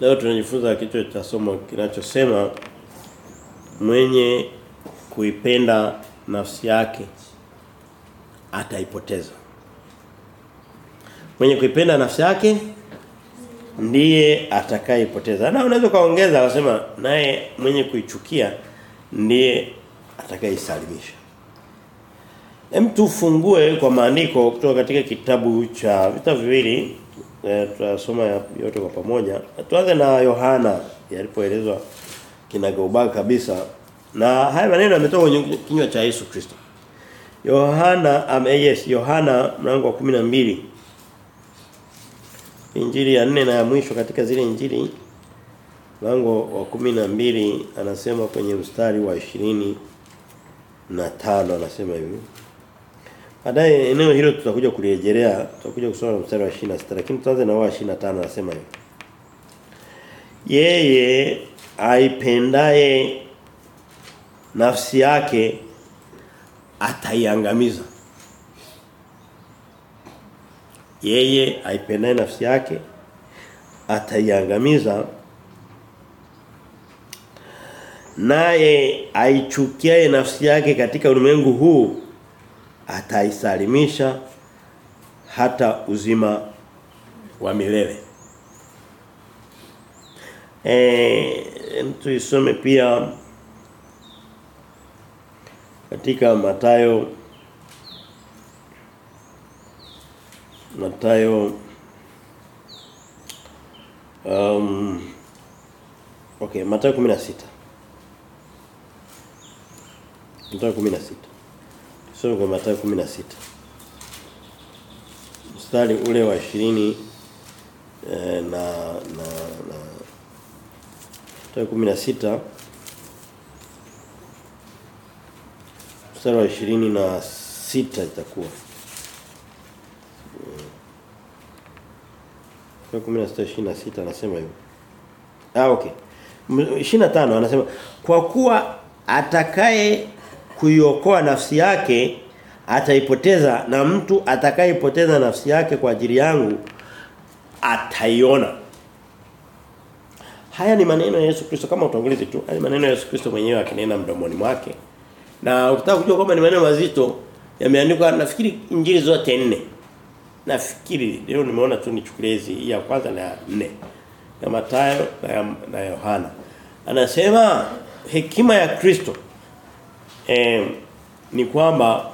Leo tunajifunza kichwa cha somo kinachosema mwenye kuipenda nafsi yake ataipoteza. Mwenye kuipenda nafsi yake ndiye atakayeipoteza. Na unaweza kaongeza akasema naye mwenye kuichukia ndiye atakayeisalimisha. Hem tufungue kwa maandiko kutoka katika kitabu cha vita viwili e, tutasoma yote kwa pamoja. Tuanze na Yohana yalipoelezwa kinagaubaga kabisa. Na haya maneno yametoka kwenye kinywa cha Yesu Kristo. Yohana am yes Yohana mlango wa 12 Injili ya nne na ya mwisho katika zile injili mlango wa 12 anasema kwenye mstari wa ishirini na tano anasema hivi. Baadaye eneo hilo tutakuja kulirejelea, tutakuja kusoma mstari wa 26 lakini tuanze na wa 25 anasema hivi. Yeye aipendaye nafsi yake ataiangamiza. Yeye aipendaye nafsi yake ataiangamiza naye aichukiaye nafsi yake katika ulimwengu huu ataisalimisha hata uzima wa milele. Eh mtu isome pia katika Matayo Matayo um okay Matayo 16 Matayo 16 Tusome kwa Mathayo 16. Mstari ule wa 20 eh, na na na Mathayo 16 mstari wa 20 na sita itakuwa. Kwa 16 26 anasema hivyo. Ah okay. 25 anasema kwa kuwa atakaye kuiokoa nafsi yake ataipoteza na mtu atakayepoteza nafsi yake kwa ajili yangu ataiona. Haya ni maneno ya Yesu Kristo kama utangulizi tu. Ni maneno ya Yesu Kristo mwenyewe akinena mdomoni mwake. Na ukitaka kujua kwamba ni maneno mazito yameandikwa nafikiri injili zote nne. Nafikiri leo nimeona tu nichukulie hizi ya kwanza na ya nne. Ya Mathayo na ya, na Yohana. Anasema hekima ya Kristo eh, ni kwamba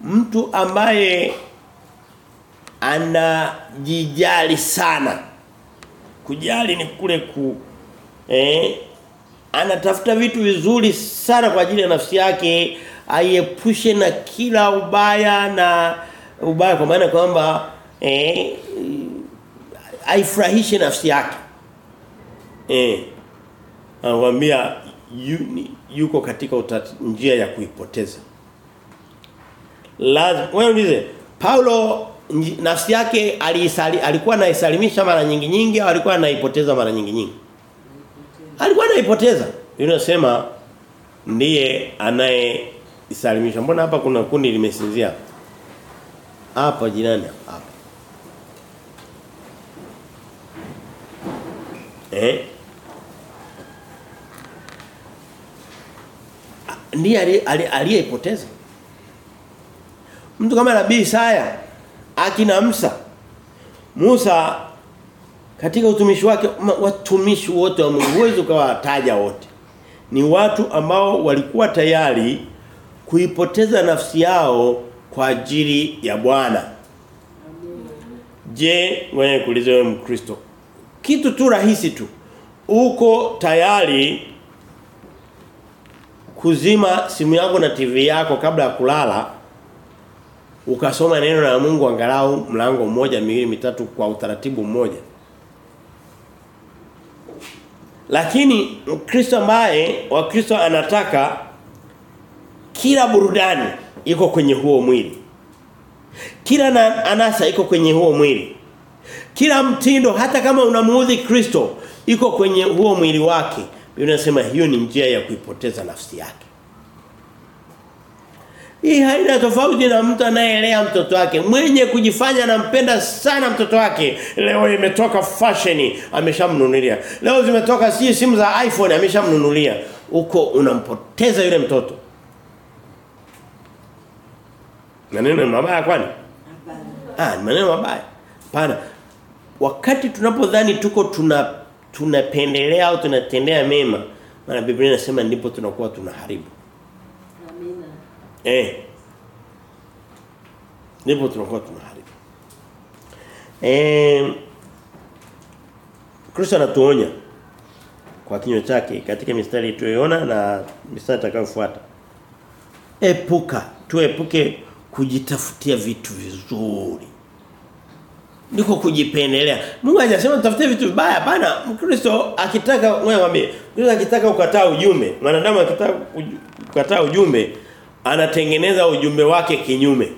mtu ambaye anajijali sana kujali ni kule ku eh, anatafuta vitu vizuri sana kwa ajili ya nafsi yake aiepushe na kila ubaya na ubaya kwa maana kwamba eh, aifurahishe nafsi yake. Eh anakuambia yuko katika utati, njia ya kuipoteza. Lazima wewe unize Paulo nafsi yake alisali, alikuwa anaisalimisha mara nyingi nyingi au alikuwa anaipoteza mara nyingi nyingi? Alikuwa anaipoteza. Unasema ndiye anayeisalimisha. Mbona hapa kuna kundi limesinzia? Hapa jirani hapa. Eh? Ndiye aliyeipoteza. Mtu kama Nabii Isaya akina Musa Musa katika utumishi wake watumishi wote wa Mungu huwezi ukawataja wote. Ni watu ambao walikuwa tayari kuipoteza nafsi yao kwa ajili ya Bwana. Je, wewe kuuliza Mkristo. Kitu tu rahisi tu. Uko tayari kuzima simu yako na TV yako kabla ya kulala ukasoma neno la Mungu angalau mlango mmoja miwili mitatu kwa utaratibu mmoja. Lakini Kristo ambaye wa Kristo anataka kila burudani iko kwenye huo mwili. Kila na, anasa iko kwenye huo mwili. Kila mtindo hata kama unamuudhi Kristo iko kwenye huo mwili wake Biblia inasema hiyo ni njia ya kuipoteza nafsi yake. Hii haina tofauti na mtu anayelea mtoto wake. Mwenye kujifanya anampenda sana mtoto wake. Leo imetoka fashion ameshamnunulia. Leo zimetoka si simu za iPhone ameshamnunulia. Uko unampoteza yule mtoto. Maneno mabaya kwani? Ah, maneno mabaya. Pana. Wakati tunapodhani tuko tuna tunapendelea au tunatendea mema, maana Biblia inasema ndipo tunakuwa tunaharibu. Amina. Eh. Ndipo tunakuwa tunaharibu. Eh Kristo anatuonya kwa kinywa chake katika mistari tuliyoona na mistari itakayofuata. Epuka, tuepuke kujitafutia vitu vizuri. Niko kujipendelea. Mungu hajasema tafute vitu vibaya hapana. Mkristo akitaka mwambie, Mkristo akitaka ukataa ujumbe, mwanadamu akitaka kukataa ujumbe, anatengeneza ujumbe wake kinyume.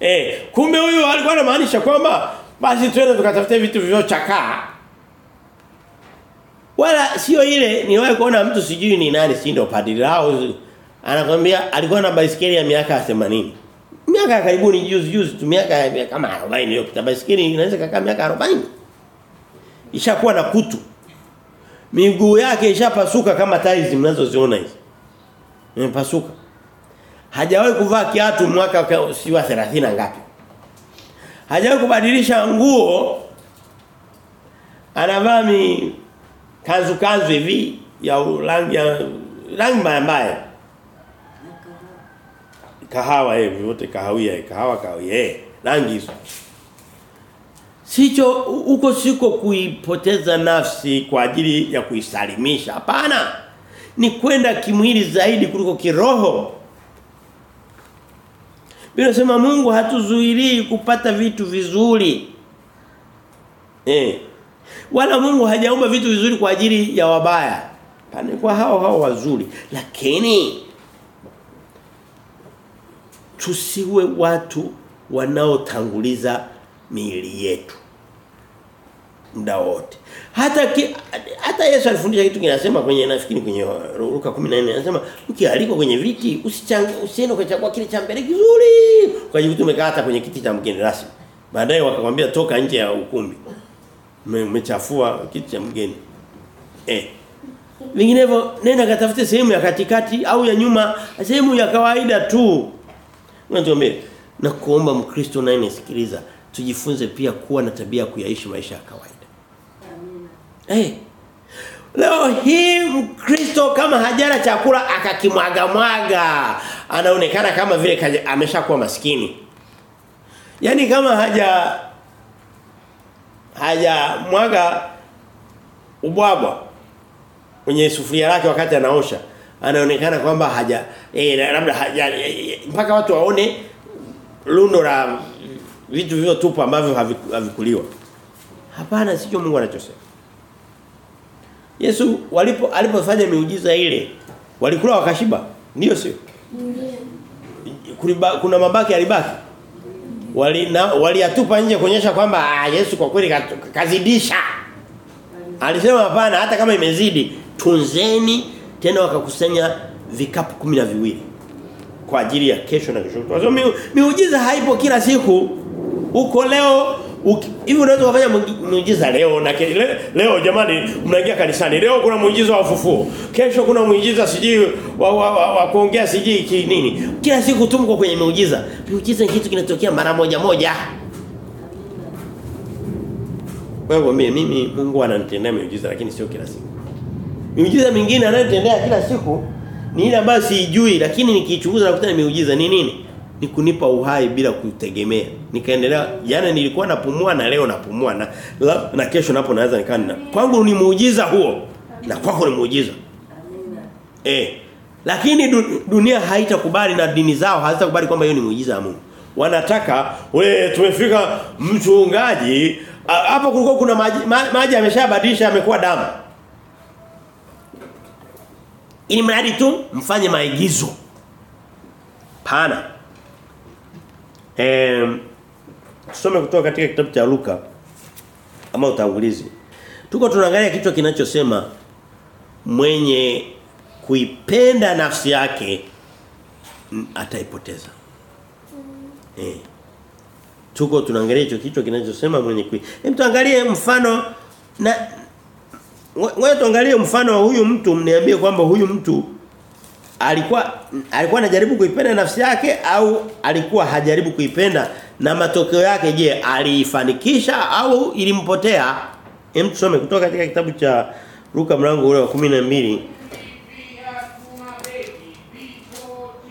Eh, kumbe huyu alikuwa anamaanisha kwamba basi twende tukatafute vitu vilivyochakaa. Wala sio ile niwahi kuona mtu sijui ni nani si ndio padri lao anakwambia alikuwa na baisikeli ya miaka 80. Miaka ya karibuni juzi juzi tu miaka kama 40 iliyopita baisikeli inaweza kukaa miaka 40. Ishakuwa na kutu. Miguu yake ishapasuka kama tiles mnazoziona hizi. Imepasuka. Hajawahi kuvaa kiatu mwaka siwa 30 ngapi. Hajawahi kubadilisha nguo. Anavaa mi kanzu kanzu hivi ya rangi ya rangi mbaya mbaya. Kahawa eh vyote kahawia eh kahawa kahawia eh rangi hizo. Sicho huko siko kuipoteza nafsi kwa ajili ya kuisalimisha. Hapana. Ni kwenda kimwili zaidi kuliko kiroho. Bila sema Mungu hatuzuilii kupata vitu vizuri. Eh. Wala Mungu hajaumba vitu vizuri kwa ajili ya wabaya. Pane kwa hao hao wazuri. Lakini tusiwe watu wanaotanguliza miili yetu muda wote. Hata ki, hata Yesu alifundisha kitu kinasema kwenye nafikiri kwenye Luka 14 anasema ukialikwa kwenye viti usichange usiende kuchagua kile cha mbele kizuri. Kwa hiyo tumekaa hata kwenye kiti cha mgeni rasmi. Baadaye wakakwambia toka nje ya ukumbi. Umechafua kiti cha mgeni. Eh. Vinginevyo nenda katafute sehemu ya katikati au ya nyuma, sehemu ya kawaida tu. Unatuambia na kuomba Mkristo naye nisikiliza tujifunze pia kuwa na tabia ya kuyaishi maisha ya kawaida. Amina. Hey. Leo hii Mkristo kama hajala chakula akakimwaga mwaga, anaonekana kama vile ameshakuwa maskini. Yaani kama haja haja mwaga ubwabwa kwenye sufuria lake wakati anaosha, anaonekana kwamba haja eh, labda haja eh, mpaka watu waone lundo la vitu vilivyotupwa ambavyo havikuliwa. Hapana sio Mungu anachosema. Yesu walipo alipofanya miujiza ile walikula wakashiba. Ndio sio? Kuna mabaki alibaki. Wali na waliyatupa nje kuonyesha kwamba ah, Yesu kwa kweli kazidisha. Alisema hapana hata kama imezidi tunzeni tena wakakusanya vikapu kumi na viwili kwa ajili ya kesho na kesho. Kwa sababu miujiza haipo kila siku. Uko leo hivi unaweza kufanya muuji- muujiza leo na ke, le, leo jamani mnaingia kanisani. Leo kuna muujiza wa ufufuo. Kesho kuna muujiza siji wa, wa, wa, wa kuongea siji ki nini. Kila siku tumko kwenye miujiza. Miujiza ni kitu kinatokea mara moja moja. Kwa mimi mimi Mungu ananitendea miujiza lakini sio kila siku. Miujiza mingine anayotendea kila siku ni ile ambayo siijui lakini nikichunguza nakuta ni miujiza ni nini? Ni kunipa uhai bila kutegemea. Nikaendelea jana nilikuwa napumua na leo napumua na la- na kesho napo naweza nikaa na. Kwangu ni muujiza huo na kwako ni muujiza. Amina. Eh. Lakini dunia haitakubali na dini zao hazitakubali kwamba hiyo ni muujiza wa Mungu. Wanataka we tumefika mchungaji hapo kulikuwa kuna maji maji yameshabadilisha yamekuwa damu. Ili mradi tu mfanye maigizo. Pana. Em tusome kutoka katika kitabu cha Luka ama utangulizi. Tuko tunaangalia kichwa kinachosema mwenye kuipenda nafsi yake ataipoteza. Mm. Eh. Tuko tunaangalia hicho kichwa kinachosema mwenye kui. Hem tuangalie mfano na ngoja tuangalie mfano wa huyu mtu mniambie kwamba huyu mtu alikuwa alikuwa anajaribu kuipenda nafsi yake au alikuwa hajaribu kuipenda? Na matokeo yake je aliifanikisha au ilimpotea? Hem tusome kutoka katika kitabu cha Luka mlango ule wa 12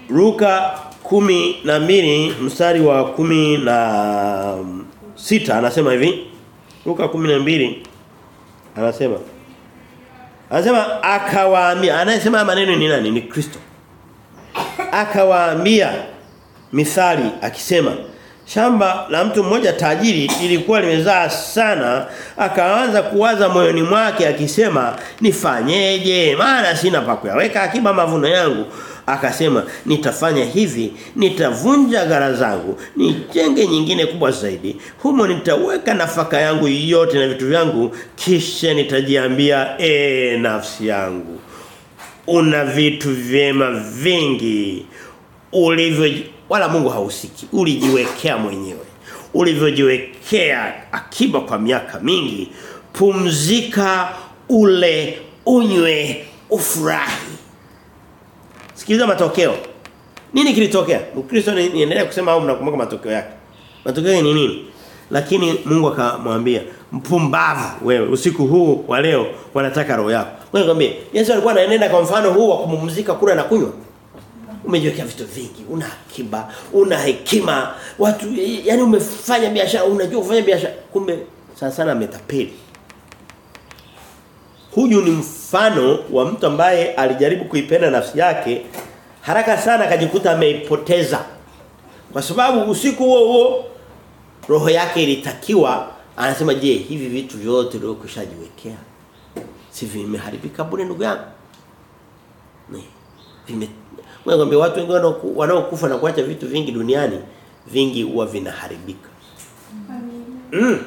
Luka kumi na mbili mstari wa kumi na sita anasema hivi. Luka kumi na mbili anasema Anasema akawaambia anayesema maneno ni nani? Ni Kristo. Akawaambia mithali akisema shamba la mtu mmoja tajiri lilikuwa limezaa sana akaanza kuwaza moyoni mwake akisema nifanyeje maana sina pa kuyaweka akiba mavuno yangu akasema nitafanya hivi nitavunja gara zangu nijenge nyingine kubwa zaidi. Humo nitaweka nafaka yangu yote na vitu vyangu kisha nitajiambia e nafsi yangu una vitu vyema vingi ulivyo wala Mungu hausiki ulijiwekea mwenyewe. Ulivyojiwekea akiba kwa miaka mingi pumzika ule unywe ufurahi Sikiliza matokeo. Nini kilitokea? Ukristo ni- niendelea kusema au mnakumbuka matokeo yake. Matokeo ni nini? Lakini Mungu akamwambia, "Mpumbavu wewe, usiku huu wa leo wanataka roho yako." Wewe nikwambie, Yesu alikuwa anaenda kwa mfano huu wa kumumzika kula na kunywa. Umejiwekea vitu vingi, una akiba, una hekima, watu yani umefanya biashara, unajua kufanya biashara, kumbe sana sana ametapeli. Huyu ni mfano wa mtu ambaye alijaribu kuipenda nafsi yake haraka sana akajikuta ameipoteza. Kwa sababu usiku huo huo roho yake ilitakiwa anasema je hivi vitu vyote leo kushajiwekea si vimeharibika bure ndugu yangu? Ni vime Mwambie watu wengi wanaokufa na kuacha vitu vingi duniani vingi huwa vinaharibika. Mm.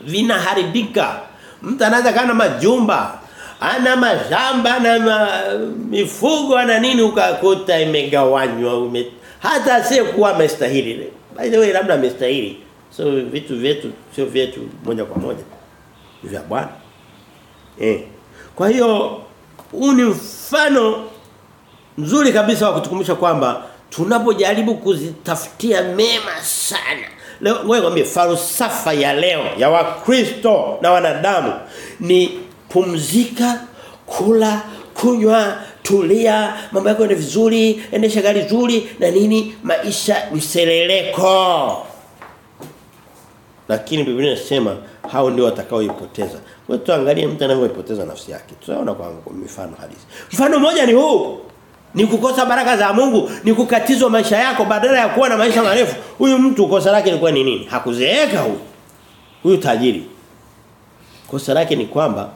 Vinaharibika. Mtu anaweza kana majumba, ana mashamba ana ma, mifugo ana nini ukakuta imegawanywa ume, hata asiyekuwa amestahili. By the way labda amestahili. So vitu vyetu sio vyetu moja kwa moja. Vya Bwana. Eh. Kwa hiyo huu ni mfano mzuri kabisa wa kutukumbusha kwamba tunapojaribu kuzitafutia mema sana leo ngoja nikwambie falsafa ya leo ya wakristo na wanadamu ni pumzika kula kunywa tulia mambo yako ni vizuri endesha gari zuri na nini maisha mseleleko lakini Biblia inasema hao ndio watakaoipoteza. Wewe tuangalie mtu anavyoipoteza nafsi yake. Tutaona kwa mifano halisi. Mfano mmoja ni huu. Ni kukosa baraka za Mungu, ni kukatizwa maisha yako badala ya kuwa na maisha marefu. Huyu mtu kosa lake lilikuwa ni nini? Hakuzeeka huyu. Huyu tajiri. Kosa lake ni kwamba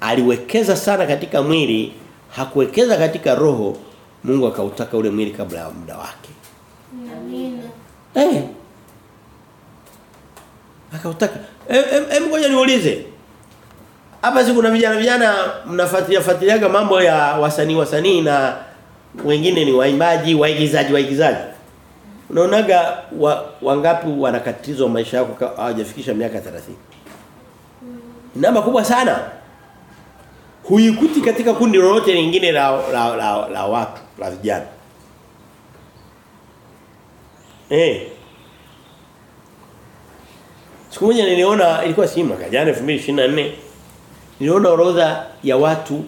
aliwekeza sana katika mwili, hakuwekeza katika roho. Mungu akautaka ule mwili kabla ya muda wake. Amina. Eh. Akautaka. em em ngoja niulize. Hapa si kuna vijana vijana mnafuatilia fuatiliaga mambo ya wasanii wasanii na wengine ni waimbaji, waigizaji, waigizaji. Unaonaga wa, wangapi wanakatizwa maisha yako hawajafikisha miaka 30. Namba kubwa sana. Huikuti katika kundi lolote lingine la la, la, la watu, la vijana. Eh. Siku moja niliona ilikuwa simu kajana jana 2024 niliona orodha ya watu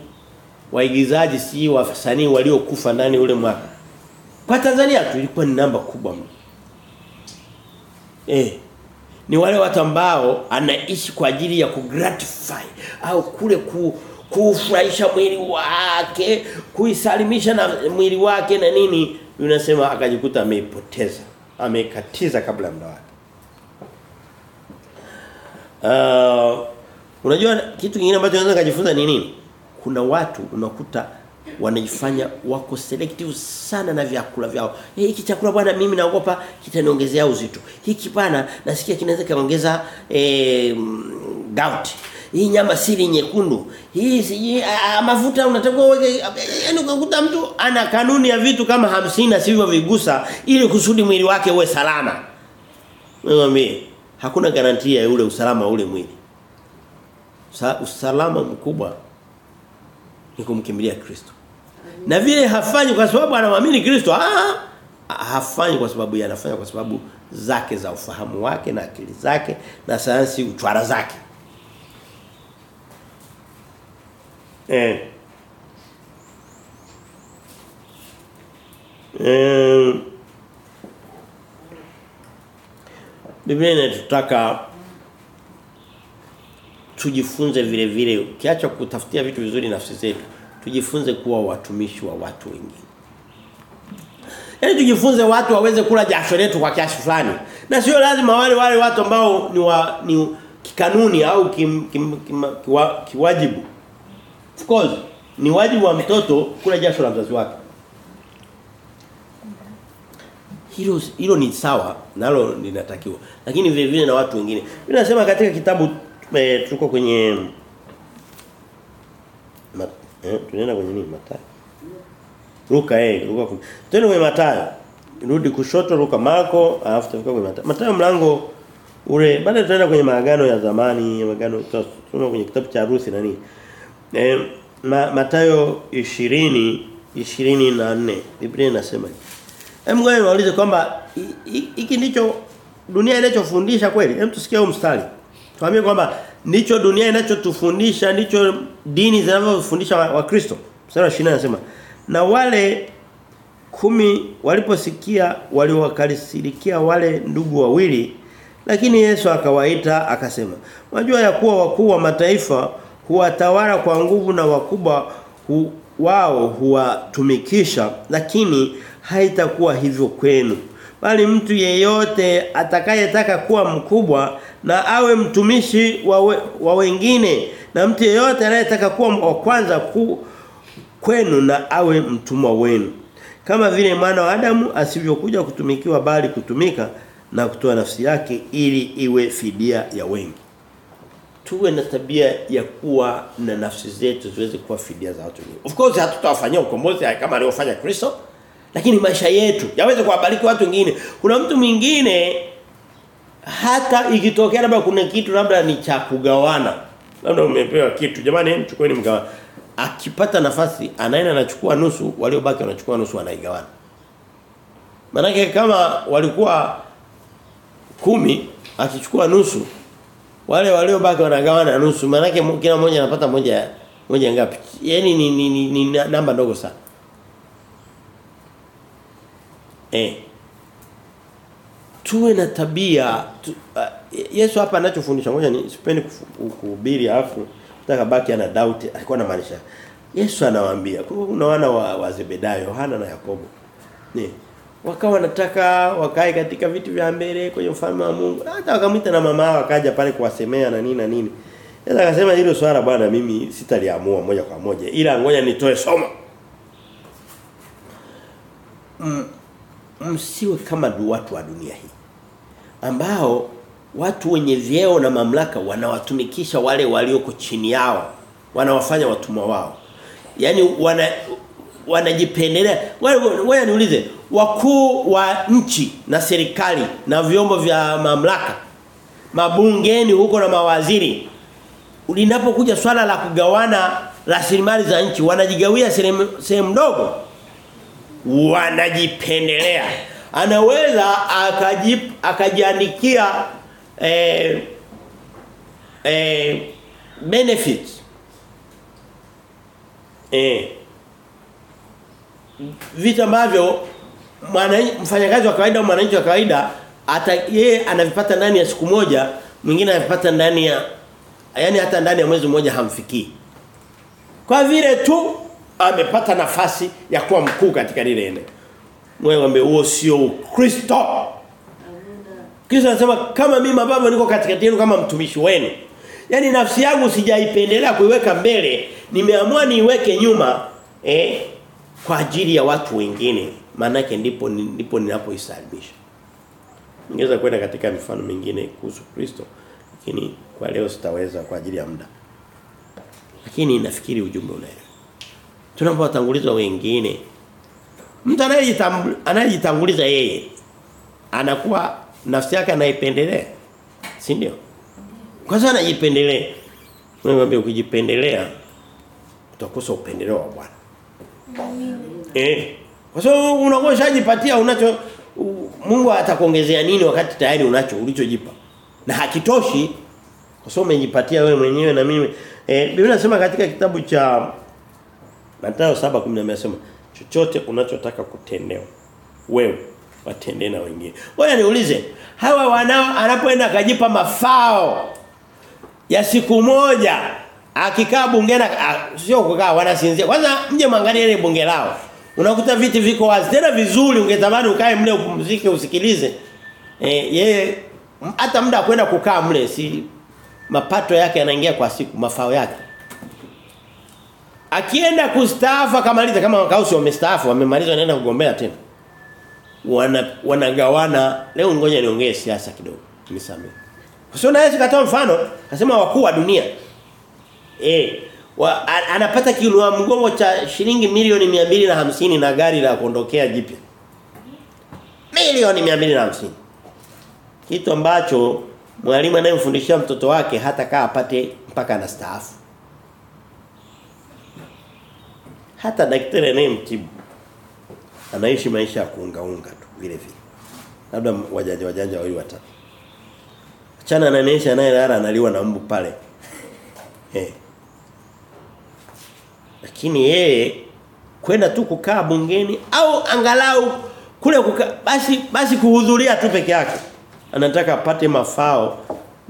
waigizaji si wasanii waliokufa ndani ule mwaka. Kwa Tanzania tu ilikuwa ni namba kubwa mno. Eh. Ni wale watu ambao anaishi kwa ajili ya kugratify au kule ku kufurahisha mwili wake, kuisalimisha na mwili wake na nini, unasema akajikuta ameipoteza, amekatiza kabla ya muda wake. Uh, unajua kitu kingine ambacho naweza kujifunza ni nini? Kuna watu unakuta wanaifanya wako selective sana na vyakula vyao. Hey, hiki chakula bwana mimi naogopa kitaniongezea uzito. Hiki pana nasikia kinaweza kaongeza eh, gout. hii nyama siri nyekundu hii siji mafuta unatakiwa uweke yani ukakuta mtu ana kanuni ya vitu kama hamsini sivyo vigusa ili kusudi mwili wake uwe salama Mimi hakuna garantia ya ule usalama ule mwili usalama mkubwa ni kumkimbilia Kristo. Na vile hafanyi kwa sababu anamwamini Kristo ah hafanyi kwa sababu yeye anafanya kwa sababu zake za ufahamu wake na akili zake na sayansi uchwara zake. Eh. Eh. Biblia inatutaka tujifunze vile vile ukiacha kutafutia vitu vizuri nafsi zetu tujifunze kuwa watumishi wa watu wengine Yaani tujifunze watu waweze kula jasho letu kwa kiasi fulani. Na sio lazima wale wale watu ambao ni wa ni kikanuni au kim, kim, kim, kiwa, kiwajibu. Of course, ni wajibu wa mtoto kula jasho la mzazi wake. Hilo hilo ni sawa, nalo linatakiwa. Lakini vile vile na watu wengine. Mimi nasema katika kitabu e, tuko kwenye mat, eh, tunaenda kwenye nini Mathayo? Luka eh Luka. Tena kwenye Mathayo. Rudi kushoto Luka Marko alafu tafika kwenye Mathayo. Mathayo mlango ule baada tunaenda kwenye maagano ya zamani, maagano tutasoma kwenye kitabu cha Rusi na nini. Eh ma, Mathayo 20 24 Biblia inasema hivi. Hem ngoja niwaulize kwamba hiki ndicho dunia inachofundisha kweli? Hem tusikie huo mstari. Tuambie kwamba ndicho dunia inachotufundisha, ndicho dini zinavyofundisha Wakristo. Wa Sura wa 20 anasema na wale kumi waliposikia waliwakalisirikia wale ndugu wawili lakini Yesu akawaita akasema unajua ya kuwa wakuu wa mataifa huwatawala kwa nguvu na wakubwa hu, wao huwatumikisha lakini haitakuwa hivyo kwenu bali mtu yeyote atakayetaka kuwa mkubwa na awe mtumishi wa, we, wa wengine. Na mtu yeyote anayetaka kuwa wa kwanza ku, kwenu na awe mtumwa wenu. Kama vile mwana wa Adamu asivyokuja kutumikiwa bali kutumika na kutoa nafsi yake ili iwe fidia ya wengi. Tuwe na tabia ya kuwa na nafsi zetu ziweze kuwa fidia za watu wengine of course hatutawafanyia ukombozi kama aliofanya Kristo lakini maisha yetu yaweze kuwabariki watu wengine. Kuna mtu mwingine hata ikitokea labda kuna kitu labda ni cha kugawana. Labda umepewa kitu. Jamani chukueni mgawana akipata nafasi anaenda anachukua nusu waliobaki wanachukua nusu wanaigawana. Manake kama walikuwa kumi akichukua nusu wale waliobaki wanagawana nusu. Manake kila mmoja anapata moja moja ngapi? Yani ni, ni, ni, ni namba ndogo sana. Eh tuwe na tabia tu, uh, Yesu hapa anachofundisha ngoja ni sipendi kuhubiri afu nataka baki ana doubt alikuwa anamaanisha Yesu anawaambia kuna wana wa, wa Zebedayo Yohana na Yakobo. Ni wakawa wanataka wakae katika vitu vya mbele kwenye ufalme wa Mungu hata wakamwita na mama wao akaja pale kuwasemea na nini na nini. Yesu akasema hilo swala bwana mimi sitaliamua moja kwa moja ila ngoja nitoe somo. Mm, msiwe kama watu wa dunia hii ambao watu wenye vyeo na mamlaka wanawatumikisha wale walioko chini yao. Wanawafanya watumwa wao. Yani wana wanajipendelea. Wewe wewe niulize wakuu wa nchi na serikali na vyombo vya mamlaka mabungeni huko na mawaziri linapokuja swala la kugawana rasilimali za nchi wanajigawia sehemu ndogo. Wanajipendelea anaweza akajip, akajiandikia eh, eh, benefits eh vitu ambavyo mfanyakazi wa kawaida au mwananchi wa kawaida hata yeye anavipata ndani ya siku moja mwingine anavipata ndani ya yani hata ndani ya mwezi mmoja hamfikii. Kwa vile tu amepata nafasi ya kuwa mkuu katika lile eneo mwe wambe huo sio Ukristo. Kristo anasema kama mimi baba niko katikati yenu kama mtumishi wenu. Yani nafsi yangu sijaipendelea kuiweka mbele. Nimeamua niiweke nyuma eh kwa ajili ya watu wengine. Manake ndipo ndipo ninapoisalimisha. Ningeweza kwenda katika mifano mingine kuhusu Kristo lakini kwa leo sitaweza kwa ajili ya muda. Lakini nafikiri ujumbe unaelewa. Tunapowatanguliza wengine mtu anayejitanguliza yeye anakuwa nafsi yake anaipendelea. Si ndio? Kwa sababu anajipendelea. Wewe ukijipendelea utakosa upendeleo wa Bwana. Eh. Kwa sababu unakuwa ushajipatia unacho u- Mungu atakuongezea nini wakati tayari unacho ulichojipa. Na hakitoshi kwa sababu umejipatia wewe mwenyewe na mimi. Eh Biblia inasema katika kitabu cha Mathayo 7:10 amesema chochote unachotaka kutendewa wewe watendee na wengine. wewe niulize, hawa wanao anapoenda akajipa mafao ya siku moja akikaa bungeni a- sio kukaa wanasinzia. Kwanza mje mwangalie ile bunge lao. Unakuta viti viko wazi tena vizuri ungetamani ukae mle upumzike usikilize. Eh yeye hata muda kwenda kukaa mle si mapato yake yanaingia kwa siku mafao yake. Akienda kustaafu akamaliza kama wakausi wamestaafu wamemaliza wanaenda kugombea tena. Wana wanagawana leo ngoja niongee siasa kidogo. Nisamee. Sio na naweza katoa mfano, akasema wakuu wa dunia. Eh, wa, anapata kiinua mgongo cha shilingi milioni 250 na gari la kuondokea jipya. Milioni 250. Kitu ambacho mwalimu anayemfundishia mtoto wake hata kaa apate mpaka anastaafu. Hata daktari anayemtibu anaishi maisha ya kuungaunga tu vile vile. Labda wajanja wajanja wawili watatu. Chana na nesha anayelala analiwa na mbu pale. Eh. Lakini yeye kwenda tu kukaa bungeni au angalau kule kuka, basi basi kuhudhuria tu peke yake. Anataka apate mafao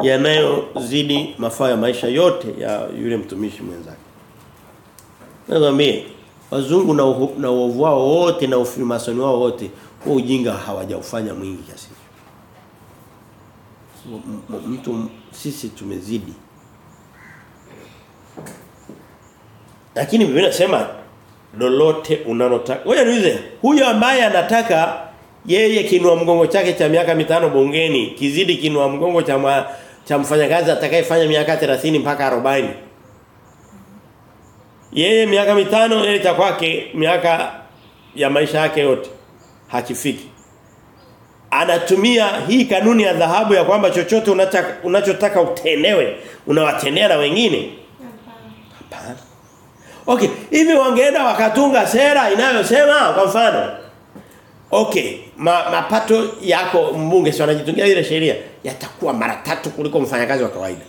yanayozidi mafao ya maisha yote ya yule mtumishi mwenzake. Nakwambia wazungu na na uovu wao wote na ufrimasoni wao wote huo ujinga hawajaufanya mwingi kiasi. Mtu sisi tumezidi lakini Biblia inasema lolote unalotaka wewe niulize huyo ambaye anataka yeye kinua mgongo chake cha miaka mitano bungeni kizidi kinua mgongo cha ma, cha mfanyakazi atakayefanya miaka 30 mpaka 40 yeye miaka mitano ile kwake miaka ya maisha yake yote hakifiki. Anatumia hii kanuni ya dhahabu ya kwamba chochote unataka unachotaka utenewe unawatendea na wengine. Hapana. Okay hivi wangeenda wakatunga sera inayosema kwa mfano okay ma, mapato yako mbunge si wanajitungia ile sheria yatakuwa mara tatu kuliko mfanyakazi wa kawaida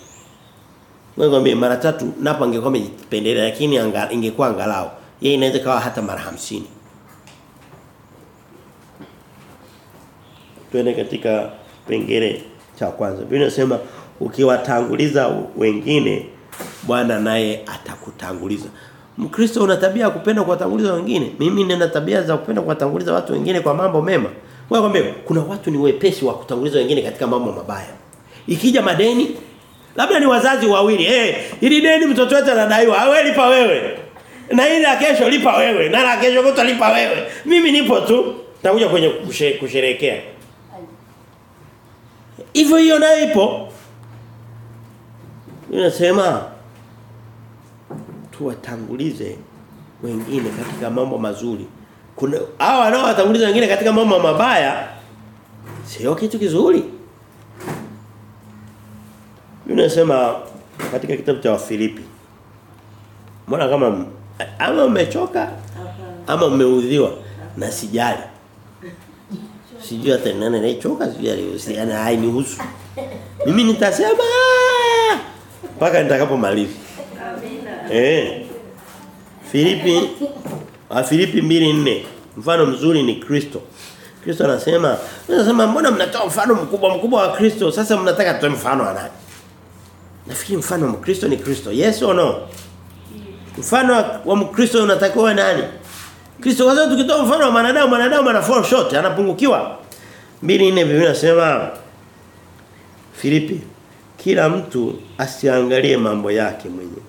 Ngombe mara tatu napo angekuwa amejipendelea lakini anga, ingekuwa angalau yeye inaweza kawa hata mara hamsini Tuende katika pengere cha kwanza. Biblia inasema ukiwatanguliza wengine Bwana naye atakutanguliza. Mkristo una tabia ya kupenda kuwatanguliza wengine. Mimi nina tabia za kupenda kuwatanguliza watu wengine kwa mambo mema. Wewe kwambie kuna watu ni wepesi wa kutanguliza wengine katika mambo mabaya. Ikija madeni labda ni wazazi wawili. Eh, hey, ili deni mtoto wetu anadaiwa, wewe lipa wewe. Na ile ya kesho lipa wewe, na la kesho kutalipa wewe. Mimi nipo tu, nitakuja kwenye kusherehekea. Hivyo hiyo nayo ipo. Ninasema tuwatangulize wengine katika mambo mazuri. Kuna hawa nao watanguliza wengine katika mambo mabaya sio kitu kizuri. Ninasema katika kitabu cha Wafilipi. Mbona kama ama umechoka ama umeudhiwa na sijali. Sijui hata ni nani anayechoka sijui alihusiana husu. Mimi nitasema mpaka nitakapomaliza. Amina. Eh. Filipi wa Filipi 2:4 mfano mzuri ni Kristo. Kristo anasema, anasema mbona mnatoa mfano mkubwa mkubwa wa Kristo? Sasa mnataka tutoe mfano wa nani? Nafikiri mfano wa mkristo ni Kristo. Yes or no? Mfano wa- Mkristo unatakiwa nani? Kristo kwa sababu tukitoa mfano wa mwanadamu, mwanadamu ana fall short, anapungukiwa. 2:4 Biblia inasema Filipi kila mtu asiangalie mambo yake mwenyewe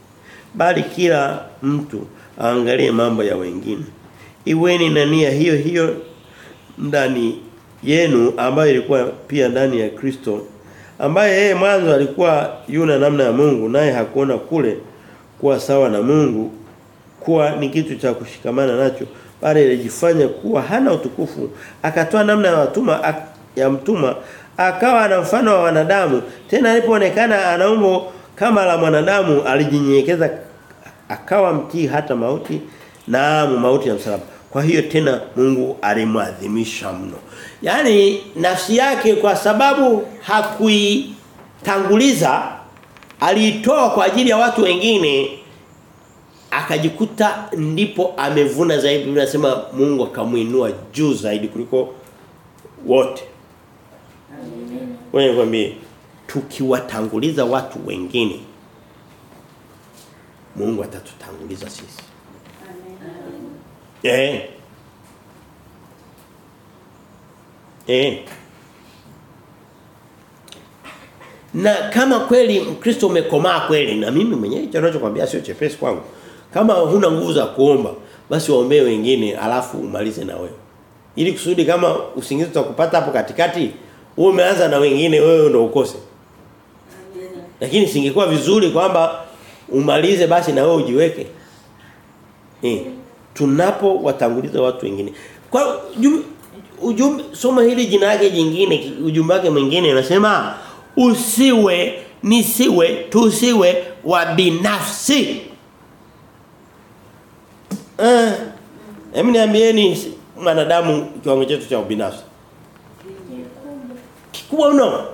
bali kila mtu aangalie mambo ya wengine iweni na nia hiyo hiyo ndani yenu ambayo ilikuwa pia ndani ya Kristo ambaye yeye mwanzo alikuwa yuna namna ya Mungu naye hakuona kule kuwa sawa na Mungu kuwa ni kitu cha kushikamana nacho bali alijifanya kuwa hana utukufu akatoa namna ya watuma ya mtuma akawa na mfano wa wanadamu. Tena alipoonekana ana umbo kama la mwanadamu alijinyenyekeza akawa mtii hata mauti na mauti ya msalaba kwa hiyo tena Mungu alimwadhimisha mno. Yani nafsi yake kwa sababu hakuitanguliza aliitoa kwa ajili ya watu wengine akajikuta ndipo amevuna zaidi. Biblia Mungu akamuinua juu zaidi kuliko wote. Wewe tukiwatanguliza watu wengine Mungu atatutanguliza sisi eh. Eh. Na kama kweli Mkristo umekomaa kweli na mimi mwenyewe hicho ninachokuambia sio chepesi kwangu. Kama huna nguvu za kuomba basi waombee wengine alafu umalize na wewe. Ili kusudi kama usingizi utakupata hapo katikati wewe umeanza na wengine wewe ndio ukose. Lakini singekuwa vizuri kwamba umalize basi na wewe ujiweke. Eh tunapo watanguliza watu wengine. Kwa ujumbe soma hili jina lake jingine ujumbe wake mwingine unasema usiwe nisiwe tusiwe wa binafsi eh hebu niambieni mwanadamu kiwango chetu cha ubinafsi. Kikubwa mno.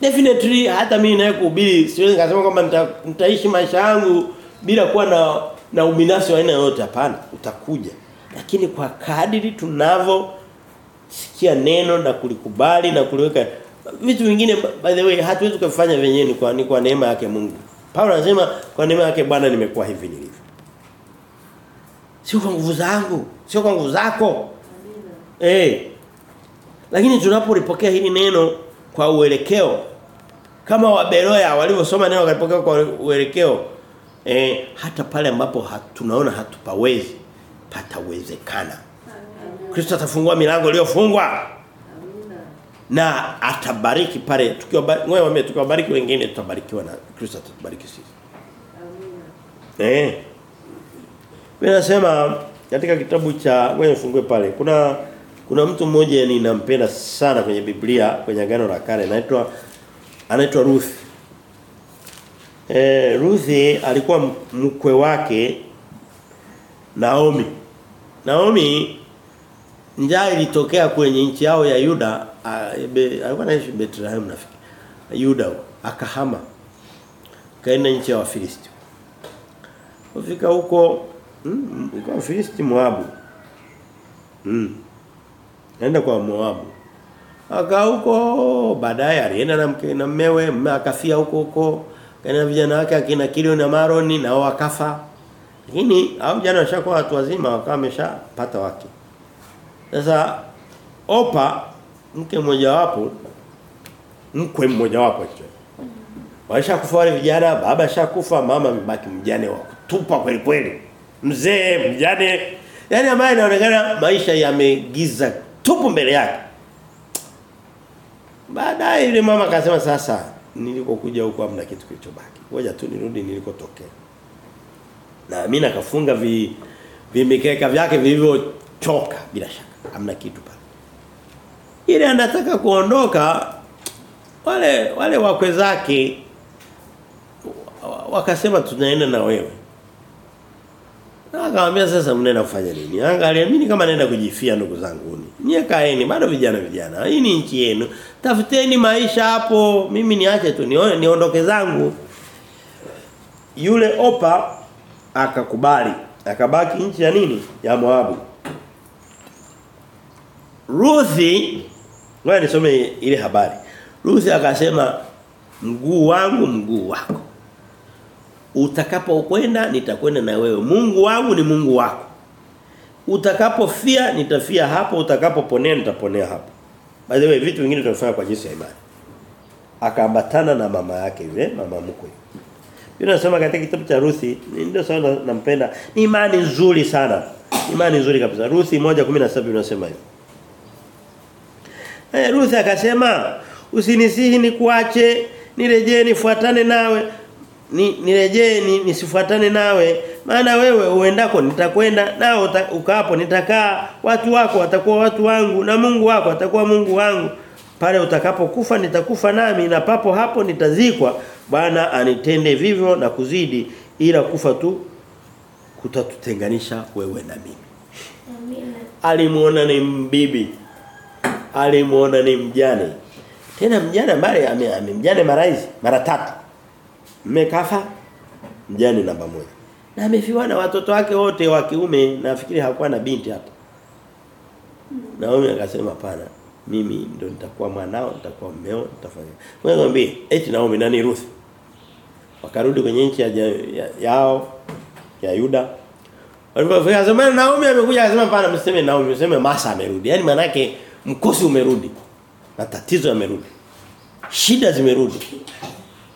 Definitely hata mimi naye kuhubiri siwezi kusema kwamba nita, nitaishi maisha yangu bila kuwa na na ubinafsi wa aina yoyote hapana utakuja. Lakini kwa kadiri tunavyo sikia neno na kulikubali na kuliweka vitu vingine by the way hatuwezi kufanya venyewe ni kwa ni kwa neema yake Mungu. Paulo anasema kwa neema yake Bwana nimekuwa hivi nilivyo. Sio kwa nguvu zangu sio kwa nguvu zako. Eh. Lakini tunapolipokea hili neno kwa uelekeo kama waberoya walivyosoma neno wakalipokea kwa uelekeo eh hata pale ambapo tunaona hatupawezi patawezekana. Kristo atafungua milango iliyofungwa. Na atabariki pale tukiwa ngoja wame tukiwabariki wengine tutabarikiwa na Kristo atatubariki sisi. Amina. eh. Mimi nasema katika kitabu cha ngoja nifungue pale. Kuna kuna mtu mmoja ninampenda sana kwenye Biblia kwenye agano la kale anaitwa anaitwa Ruth eh Ruth alikuwa mkwe wake Naomi. Naomi njaa ilitokea kwenye nchi yao ya Yuda alikuwa anaishi Bethlehem nafikiri. Yuda akahama. Kaenda nchi ya Wafilisti. Kufika huko mm, kwa Wafilisti Moabu. Mm. Naenda kwa Moabu. Aka huko baadaye alienda na mke na mmewe mme akafia huko huko kana vijana wake akina Kilio na Maroni na wakafa lakini hao vijana washakuwa watu wazima wakawa wameshapata wake sasa Opa mke mmoja wapo mkwe mmoja wapo hicho. Waisha kufa wale vijana, baba shakufa, mama mbaki mjane wa kutupa kweli kweli. Mzee mjane, yani ambaye inaonekana maisha yamegiza tupu mbele yake. Baadaye yule mama akasema sasa nilikokuja huko hamna kitu kilichobaki. Ngoja tu nirudi nilikotokea. Na mimi nakafunga vi vimekeka vyake vilivyochoka bila shaka. Hamna kitu pale ile anataka kuondoka wale wale wakwe zake wakasema tunaenda na wewe na akamwambia sasa mnaenda kufanya nini? Angalia mimi kama naenda kujifia ndugu zangu nyie kaeni bado vijana vijana. Hii ni nchi yenu. Tafuteni maisha hapo. Mimi niache tu nione niondoke zangu. Yule opa akakubali. Akabaki nchi ya nini? Ya Moabu. Ruthi ngoja nisome ile habari. Ruthi akasema mguu wangu mguu wako. Utakapokwenda nitakwenda na wewe. Mungu wangu ni Mungu wako. Utakapofia nitafia hapo, utakapoponea nitaponea hapo. By the way, vitu vingine tunafanya kwa jinsi ya imani. Akaambatana na mama yake yule, mama mkwe. Biblia inasema katika kitabu cha Ruthi, ndio sana nampenda. Ni imani nzuri sana. Imani nzuri kabisa. Ruthi 1:17 inasema hivi. Eh Ruthi akasema usinisihi nikuache nirejee nifuatane nawe ni nirejee ni, nisifuatane nawe. Maana wewe uendako nitakwenda nao ukapo ukaapo nitakaa. Watu wako watakuwa watu wangu na Mungu wako atakuwa Mungu wangu. Pale utakapokufa nitakufa nami na papo hapo nitazikwa. Bwana anitende vivyo na kuzidi ila kufa tu kutatutenganisha wewe na mimi. Amina. alimuona ni mbibi. Alimuona ni mjane. Tena mjane ambaye amemjane mara hizi mara tatu mmekafa mjane namba moja na amefiwa na watoto wake wote wa kiume nafikiri hakuwa na binti hata Naomi akasema pana mimi ndo nitakuwa mwanao nitakuwa mmeo nitafanya wewe ngambie eti Naomi nani Ruth wakarudi kwenye nchi ya, ya, yao ya Yuda Walipofika zamani Naomi amekuja akasema pana mseme Naomi mseme Masa amerudi. yani maana yake mkosi umerudi. na tatizo yamerudi. Shida zimerudi.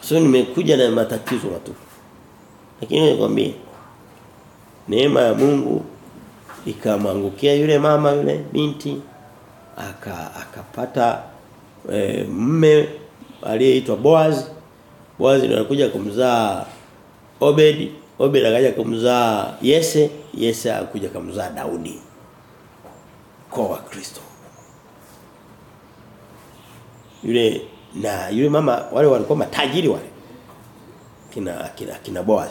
So nimekuja na matatizo watu. Lakini nikwambie neema ya Mungu ikamwangukia yule mama yule binti aka akapata e, mme aliyeitwa Boaz. Boaz ndiye alikuja kumzaa Obed, Obed akaja kumzaa Yese, Yese akuja kumzaa Daudi. Kwa wa Kristo. Yule na yule mama wale walikuwa matajiri wale. Kina kina kina Boaz.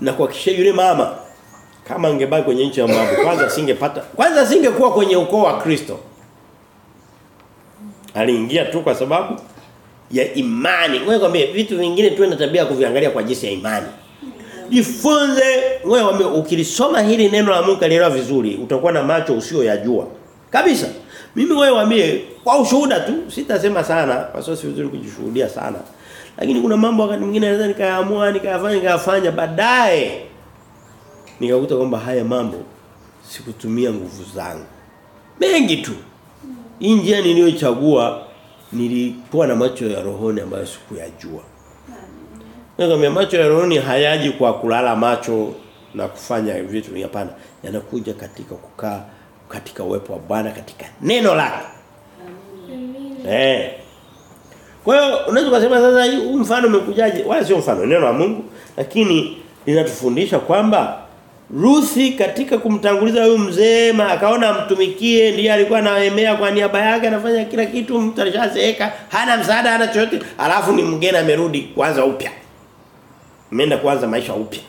Na kuhakikisha yule mama kama angebaki kwenye nchi ya Moabu kwanza singepata kwanza singekuwa kwenye ukoo wa Kristo. Aliingia tu kwa sababu ya imani. Wewe kwambie vitu vingine tuwe na tabia kuviangalia kwa jinsi ya imani. Jifunze wewe ukilisoma hili neno la Mungu alielewa vizuri utakuwa na macho usio usiyoyajua. Kabisa. Mimi wewe waambie kwa ushuhuda tu sitasema sana kwa sababu si vizuri kujishuhudia sana. Lakini kuna mambo wakati mwingine naweza nikaamua nikayafanya nikayafanya baadaye nikakuta kwamba haya mambo sikutumia nguvu zangu. Mengi tu. Hii njia niliyochagua nilikuwa na macho ya rohoni ambayo sikuyajua. Nikamwambia macho ya rohoni hayaji kwa kulala macho na kufanya vitu hapana. Yanakuja katika kukaa katika uwepo wa Bwana katika neno lake. Eh. Kwa hiyo unaweza kusema sasa huu mfano umekujaje? Wala sio mfano neno la Mungu lakini linatufundisha kwamba Ruthi katika kumtanguliza huyu mzee ma akaona amtumikie ndiye alikuwa anaemea kwa niaba yake anafanya kila kitu mtu alishazeeka hana msaada hana chochote alafu ni mgeni amerudi kuanza upya. Ameenda kuanza maisha upya.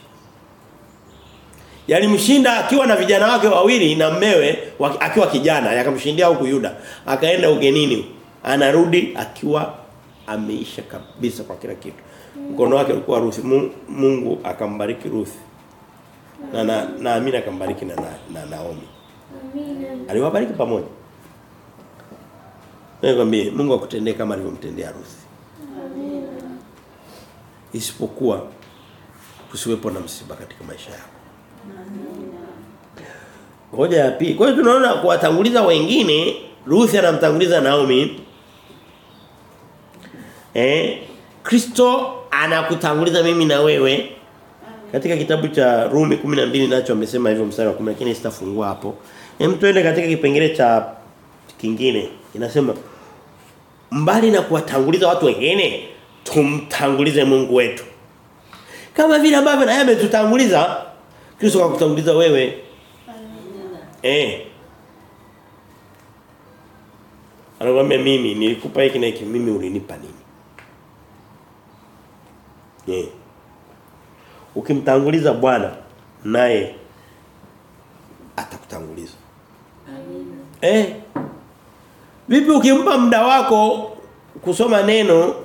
Yalimshinda akiwa na vijana wake wawili na mmewe akiwa kijana yakamshindia huku Yuda. Akaenda ugenini. Anarudi akiwa ameisha kabisa kwa kila kitu. Mkono wake ulikuwa Ruth. Mungu akambariki Ruth. Na na, na Amina akambariki na, na, na Naomi. Amina. Aliwabariki pamoja. Nikwambie Mungu akutendee kama alivyomtendea Ruth. Isipokuwa kusiwepo na msiba katika maisha yako. Ngoja ya pili. Kwa hiyo tunaona kuwatanguliza wengine, Ruth anamtanguliza Naomi. Eh, Kristo anakutanguliza mimi na wewe. Katika kitabu cha Rumi 12 nacho amesema hivyo mstari wa 10 lakini sitafungua hapo. Hem tuende katika kipengele cha kingine. Inasema mbali na kuwatanguliza watu wengine, tumtangulize Mungu wetu. Kama vile ambavyo na yeye ametutanguliza, Kristo akakutanguliza wewe. Eh. Anakuambia mimi nilikupa hiki na hiki mimi ulinipa nini? Eh. Ukimtanguliza Bwana naye atakutanguliza. Eh. Vipi ukimpa muda wako kusoma neno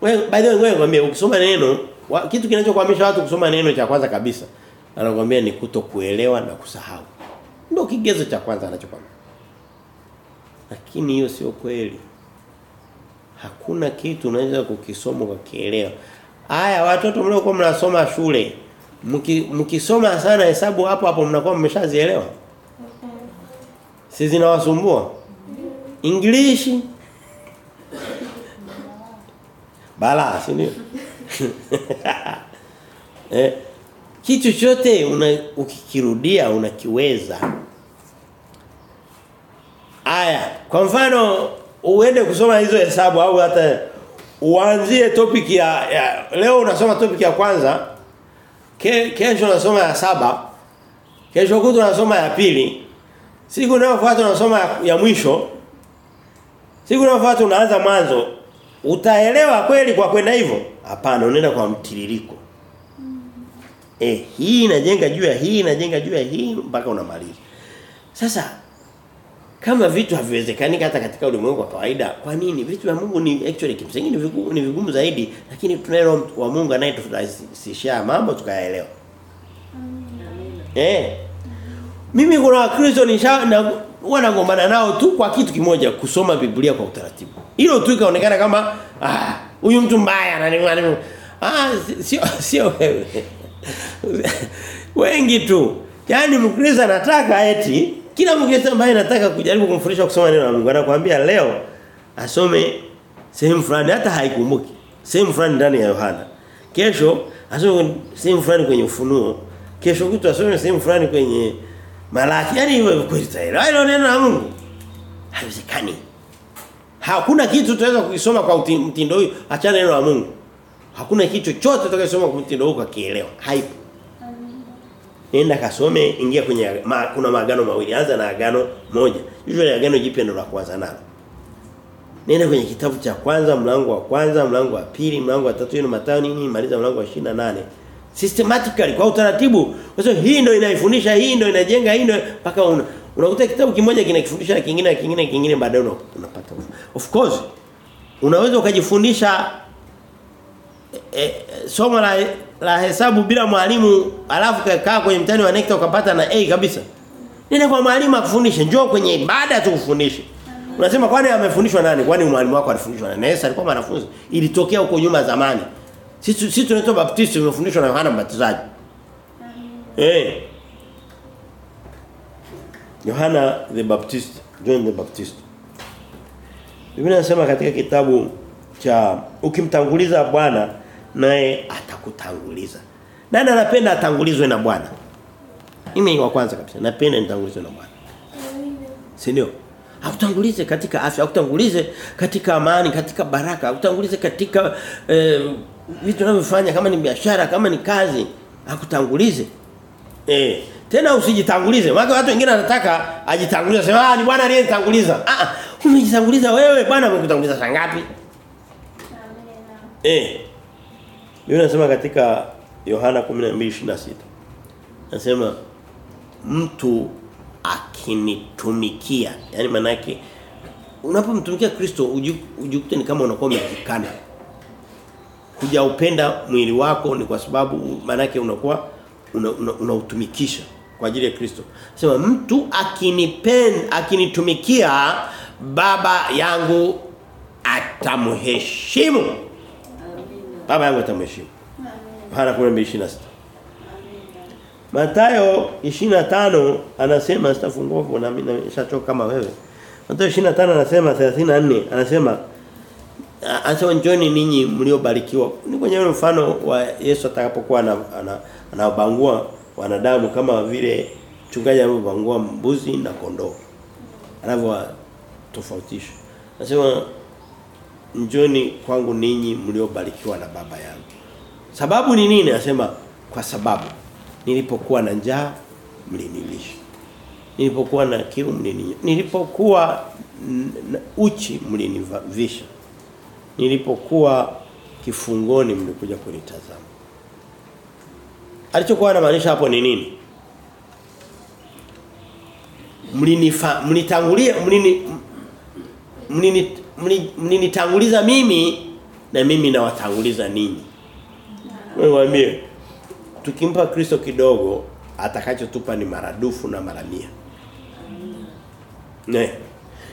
wewe by the way wewe ukisoma neno wa, kitu kinachokuhamisha watu kusoma neno cha kwanza kabisa anakuambia ni kutokuelewa na kusahau. Ndio kigezo cha kwanza anachokwambia. Lakini hiyo sio kweli. Hakuna kitu unaweza kukisoma ukakielewa. Haya watoto mliokuwa mnasoma shule mki, mkisoma sana hesabu hapo hapo mnakuwa mmeshazielewa. Si zinawasumbua? English Bala, si ndio? eh kitu chote una ukikirudia unakiweza. Aya, kwa mfano uende kusoma hizo hesabu au hata uanzie topic ya, ya leo unasoma topic ya kwanza ke, kesho unasoma ya saba kesho kutu unasoma ya pili siku inayofuata unasoma ya, ya mwisho siku inayofuata unaanza mwanzo. Utaelewa kweli kwa kwenda hivyo? Hapana unaenda kwa mtiririko eh hii inajenga juu ya hii inajenga juu ya hii mpaka unamaliza. Sasa kama vitu haviwezekani hata katika ulimwengu wa kawaida kwa nini? Vitu vya Mungu ni actually kimsingi ni vigumu, ni vigumu zaidi lakini tunaye roho wa Mungu anayetufundisha mambo tukayaelewa. Eh. Mimi kuna wakristo nisha na wanagombana nagombana nao tu kwa kitu kimoja kusoma Biblia kwa utaratibu. Hilo tu ikaonekana kama ah huyu mtu mbaya ananiwa. ah sio sio wewe wengi tu. Yaani mkristo anataka eti kila mkristo ambaye anataka kujaribu kumfundisha kusoma neno la Mungu anakuambia leo asome sehemu fulani hata haikumbuki sehemu fulani ndani ya Yohana. Kesho asome sehemu fulani kwenye ufunuo. Kesho kutu asome sehemu fulani kwenye Malaki. Yaani hiyo kweli tayari. hilo neno la Mungu? Haiwezekani. Hakuna kitu tutaweza kusoma kwa mtindo huu. Achana neno la Mungu hakuna kitu chochote utakachosoma kwa mtindo huu kwa haipo. Nenda kasome ingia kwenye ma, kuna maagano mawili. Anza na agano moja. Usually agano jipya ndo la kwanza nalo. Nenda kwenye kitabu cha kwanza mlango wa kwanza mlango wa pili mlango wa tatu ni matao nini? Maliza mlango wa 28 systematically kwa utaratibu. Kwa sababu hii ndio inaifundisha hii ndio inajenga hii ndio mpaka una, unakuta kitabu kimoja kinakifundisha na kingine na kingine kingine baadaye unapata of course unaweza ukajifundisha e, somo la la hesabu bila mwalimu alafu kakaa kwenye mtani wa NECTA ukapata na A kabisa. Nenda kwa mwalimu akufundishe njoo kwenye ibada tukufundishe. unasema kwani amefundishwa nani? Kwani mwalimu wako alifundishwa nani Yesu alikuwa mwanafunzi? Ilitokea huko nyuma zamani. Sisi sisi tunaitwa baptisti tumefundishwa na Yohana Mbatizaji. Eh. Yohana the Baptist John the Baptist. Biblia inasema katika kitabu cha ukimtanguliza Bwana naye atakutanguliza. Nani anapenda atangulizwe na Bwana? Mimi wa kwanza kabisa napenda nitangulizwe na Bwana. Si ndio? Akutangulize katika afya, akutangulize katika amani, katika baraka, akutangulize katika eh, vitu unavyofanya kama ni biashara, kama ni kazi, akutangulize. Eh, tena usijitangulize. Maana watu wengine wanataka ajitangulize, sema ah ni Bwana aliyenitanguliza. Ah, umejitanguliza wewe, Bwana amekutanguliza saa ngapi? Eh. Biblia inasema katika Yohana 12:26. Nasema mtu akinitumikia, yani maana yake unapomtumikia Kristo ujikute ni kama unakuwa umejikana. Hujaupenda mwili wako ni kwa sababu maana yake unakuwa unautumikisha una, una kwa ajili ya Kristo. Sema mtu akinipenda akinitumikia baba yangu atamheshimu. Baba yangu atamheshimu. Yohana 12:26. Mathayo 25 anasema sitafungua kwa na mimi nishachoka kama wewe. Mathayo 25 anasema 34 anasema acha njoni ninyi mliobarikiwa. Ni kwenye mfano wa Yesu atakapokuwa ana- ana- anabangua wanadamu kama vile mchungaji anavyobangua mbuzi na kondoo. Anavyo tofautisha. Anasema njoni kwangu ninyi mliobarikiwa na baba yangu. Sababu ni nini? Anasema kwa sababu nilipokuwa na njaa mlinilisha. Nilipokuwa na kiu mlininywa. Nilipokuwa uchi mlinivisha. Nilipokuwa kifungoni mlikuja kunitazama. Alichokuwa anamaanisha hapo ni nini? Mlinifa mlitangulia mlini mlini mlini- mlinitanguliza mimi na mimi nawatanguliza ninyi. Wewe waambie tukimpa Kristo kidogo atakachotupa ni maradufu na mara 100. Ne.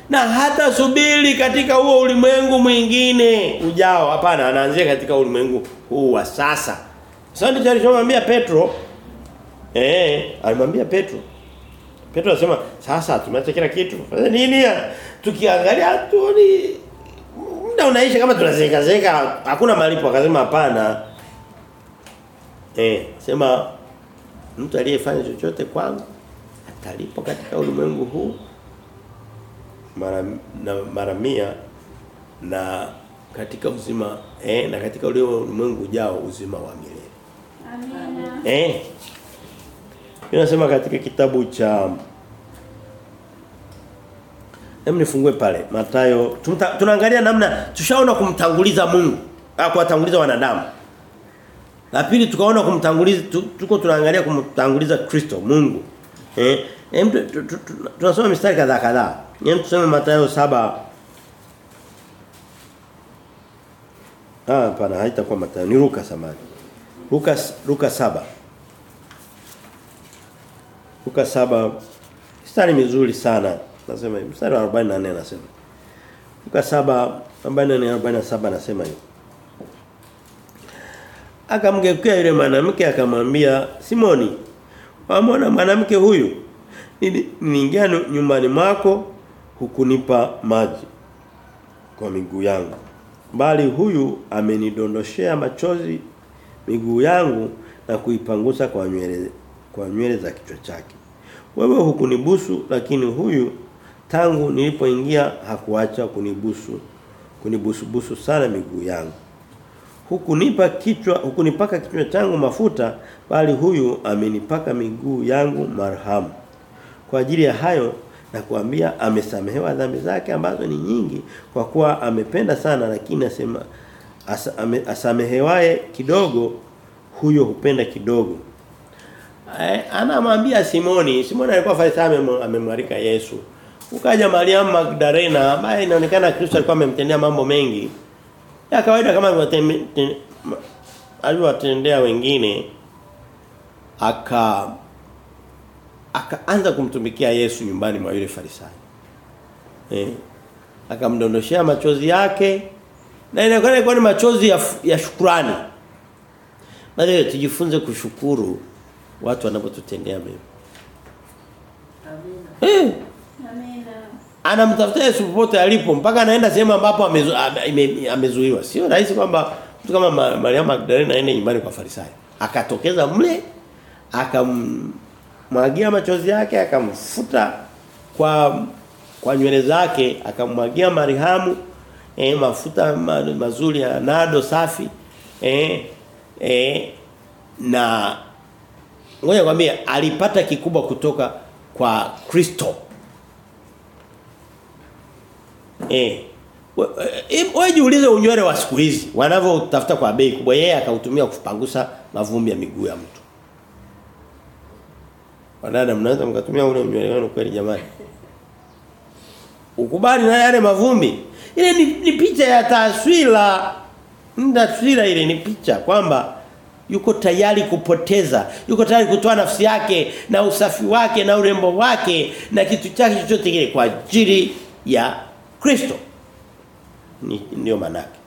Na hata subiri katika huo ulimwengu mwingine ujao hapana anaanzia katika ulimwengu huu wa sasa. Sasa ndicho alichomwambia Petro. Eh, alimwambia Petro. Petro anasema sasa tumeacha kila kitu. Fanya nini? Tukiangalia tu ni muda unaisha kama tunazeka zeka hakuna malipo akasema hapana. Eh, sema mtu aliyefanya chochote kwangu atalipo katika ulimwengu huu mara na mara mia na katika uzima eh na katika ule ulimwengu ujao uzima wa milele. Amina. Eh. Inasema katika kitabu cha Hem nifungue pale Mathayo tunaangalia namna tushaona kumtanguliza Mungu au kuwatanguliza wanadamu. La pili tukaona kumtanguliza tuko tunaangalia kumtanguliza Kristo Mungu. Eh hem tu- tu- tu- tu- tunasoma mistari kadhaa kadhaa. Hem tusome Mathayo saba Ah pana haitakuwa Mathayo ni Luka samani. Luka Luka saba Luka saba mstari mizuri sana. Nasema hivi mstari wa 44 anasema. Luka saba 44 47 anasema hivi. Akamgeukia yule mwanamke akamwambia Simoni Wamwona mwanamke huyu niliingia nyumbani mwako hukunipa maji kwa miguu yangu bali huyu amenidondoshea machozi miguu yangu na kuipangusa kwa nywele kwa nywele za kichwa chake. Wewe hukunibusu lakini huyu tangu nilipoingia hakuacha kunibusu kunibusu busu sana miguu yangu. Hukunipa kichwa hukunipaka kichwa changu mafuta bali huyu amenipaka miguu yangu marhamu. Kwa ajili ya hayo na kuambia amesamehewa dhambi zake ambazo ni nyingi kwa kuwa amependa sana lakini asema asa, ame, asamehewaye kidogo huyo hupenda kidogo anamwambia Simoni Simoni alikuwa farisayo amemwarika Yesu ukaja Mariamu Magdalena ambaye inaonekana Kristo alikuwa amemtendea mambo mengi ya kawaida kama alivyowatendea wengine aka akaanza kumtumikia Yesu nyumbani mwa yule farisayo. Eh. Akamdondoshia machozi yake na inaonekana ilikuwa ni machozi ya, ya shukrani. Bali tujifunze kushukuru watu wanapotutendea mema. Amina. Eh. Amina. anamtafuta Yesu popote alipo mpaka anaenda sehemu ambapo amezu, ame- amezuiwa. Sio rahisi kwamba mtu kama Ma- Maria Magdalena aende nyumbani kwa Farisayo. Akatokeza mle akamwagia machozi yake akamfuta kwa kwa nywele zake akamwagia marihamu eh, mafuta ma, mazuri ya nado safi eh, eh, na ngoja nikwambie alipata kikubwa kutoka kwa Kristo Eh. We- Wewe jiulize unywele wa siku hizi wanavyotafuta kwa bei kubwa yeye akautumia kupangusa mavumbi ya miguu ya mtu. Wadada mnaweza mkatumia ule unywele wenu kweli jamani. Ukubali na yale mavumbi. Ile ni, ni picha ya taswira. Ndio taswira ile ni picha kwamba yuko tayari kupoteza, yuko tayari kutoa nafsi yake na usafi wake na urembo wake na kitu chake chochote kile kwa ajili ya Kristo. Ndio manake.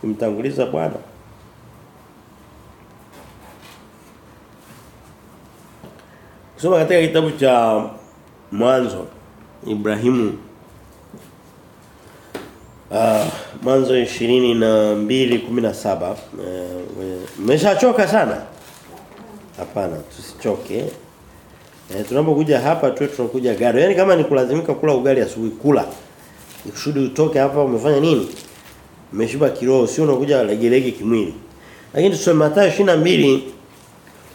Kumtanguliza Bwana Kusoma katika kitabu cha Mwanzo Ibrahimu Ah, manzo 22:17 mmeshachoka sana? Hapana, tusichoke. Eh tunapokuja hapa tu tunakuja gari Yaani kama ni kulazimika kula ugali asubuhi kula. Ikusudi utoke hapa umefanya nini? Umeshiba kiroho, sio unakuja legelege kimwili. Lakini tusome Mathayo 22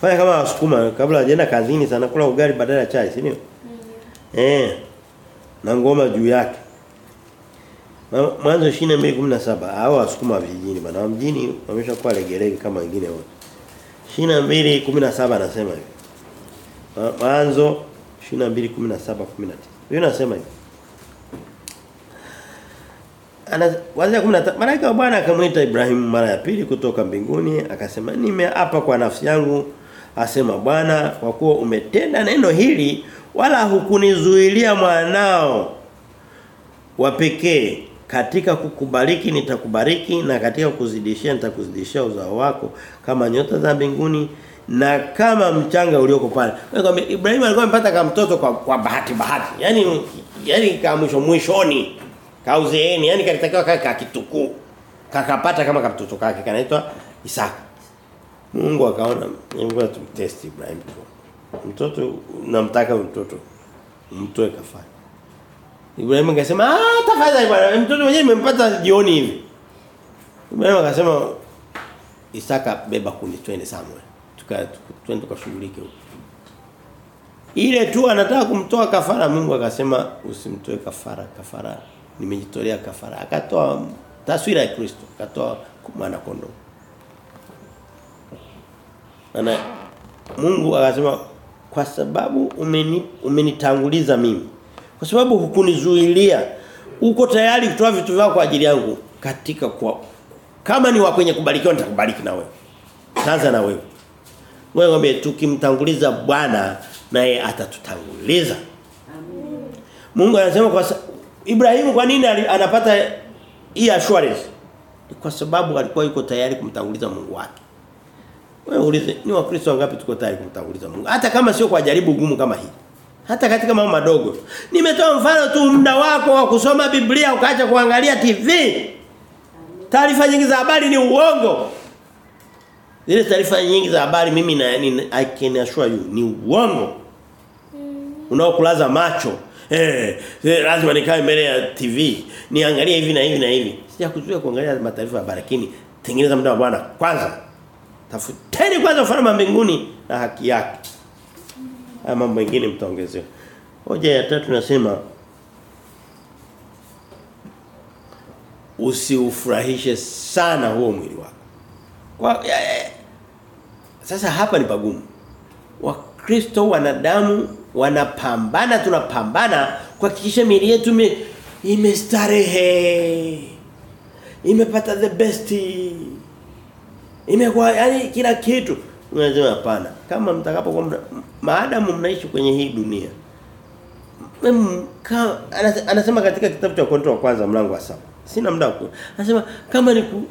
fanya kama wasukuma kabla hajaenda kazini sana kula ugali badala ya chai, si ndio? mm. Eh. Na ngoma juu yake. Mwanzo 22:17 hao wasukuma wa vijijini bana wa mjini wameshakuwa legelege kama wengine wote. 22:17 anasema hivi. Mwanzo 22:17-19. Hiyo nasema hivi. Ana kuanzia 15 malaika wa Bwana akamwita Ibrahimu mara ya pili kutoka mbinguni akasema nimeapa kwa nafsi yangu asema Bwana kwa kuwa umetenda neno hili wala hukunizuilia mwanao wa pekee katika kukubariki nitakubariki na katika kuzidishia nitakuzidishia uzao wako kama nyota za mbinguni na kama mchanga ulioko pale. Ibrahim alikuwa amepata kama mtoto kwa, kwa bahati bahati. Yaani yaani kama mwisho mwishoni kauzeeni yani kalitakiwa kaka kakitukuu. Kakapata kama kamtoto kake kanaitwa Isaka. Mungu akaona Mungu atumtest Ibrahim. Mtoto namtaka mtoto. mtoe kafara. Ibrahim akasema ah tafadhali bwana mtoto mwenyewe nimempata jioni hivi. Ibrahim akasema Isaka beba kuni twende Samuel. Tuka twende tukashughulike huko. Ile tu anataka kumtoa kafara Mungu akasema usimtoe kafara kafara nimejitolea kafara akatoa taswira ya Kristo akatoa mwana kondoo. Ana Mungu akasema kwa sababu umeni, umenitanguliza mimi. Kwa sababu hukunizuilia uko tayari kutoa vitu vyako kwa ajili yangu katika kwa kama ni wa kwenye kubarikiwa nitakubariki na wewe. Sasa na wewe. Wewe ngombe tukimtanguliza Bwana naye atatutanguliza. Mungu anasema kwa Ibrahimu kwa nini anapata hii assurance? Kwa sababu alikuwa yuko tayari kumtanguliza Mungu wake. Wewe ulize ni wakristo wangapi tuko tayari kumtanguliza Mungu? Hata kama sio kwa jaribu gumu kama hili. Hata katika mambo madogo. Nimetoa mfano tu muda wako wa kusoma Biblia ukaacha kuangalia TV. Taarifa nyingi za habari ni uongo. Zile taarifa nyingi za habari mimi na ni, I can assure you ni uongo. Unaokulaza macho. Eh, eh, lazima nikae mbele ya TV, niangalie hivi na hivi na hivi. Sijakuzuia kuangalia mataarifa ya habari lakini tengeneza muda wa Bwana kwanza. Tafuteni kwanza ufalme wa mbinguni na haki yake. Haya mambo mengine mtaongezewa. Hoja ya tatu nasema usiufurahishe sana huo mwili wako. Kwa ya, ya, sasa hapa ni pagumu. Wakristo wanadamu wanapambana tunapambana kuhakikisha miili yetu mi, imestarehe. Imepata the best. Imekuwa yani kila kitu. Unasema hapana. Kama mtakapokuwa maadamu mnaishi kwenye hii dunia. Mem, anasema katika kitabu cha Korinto wa kwanza mlango wa saba Sina muda huko. Anasema kama ni ku,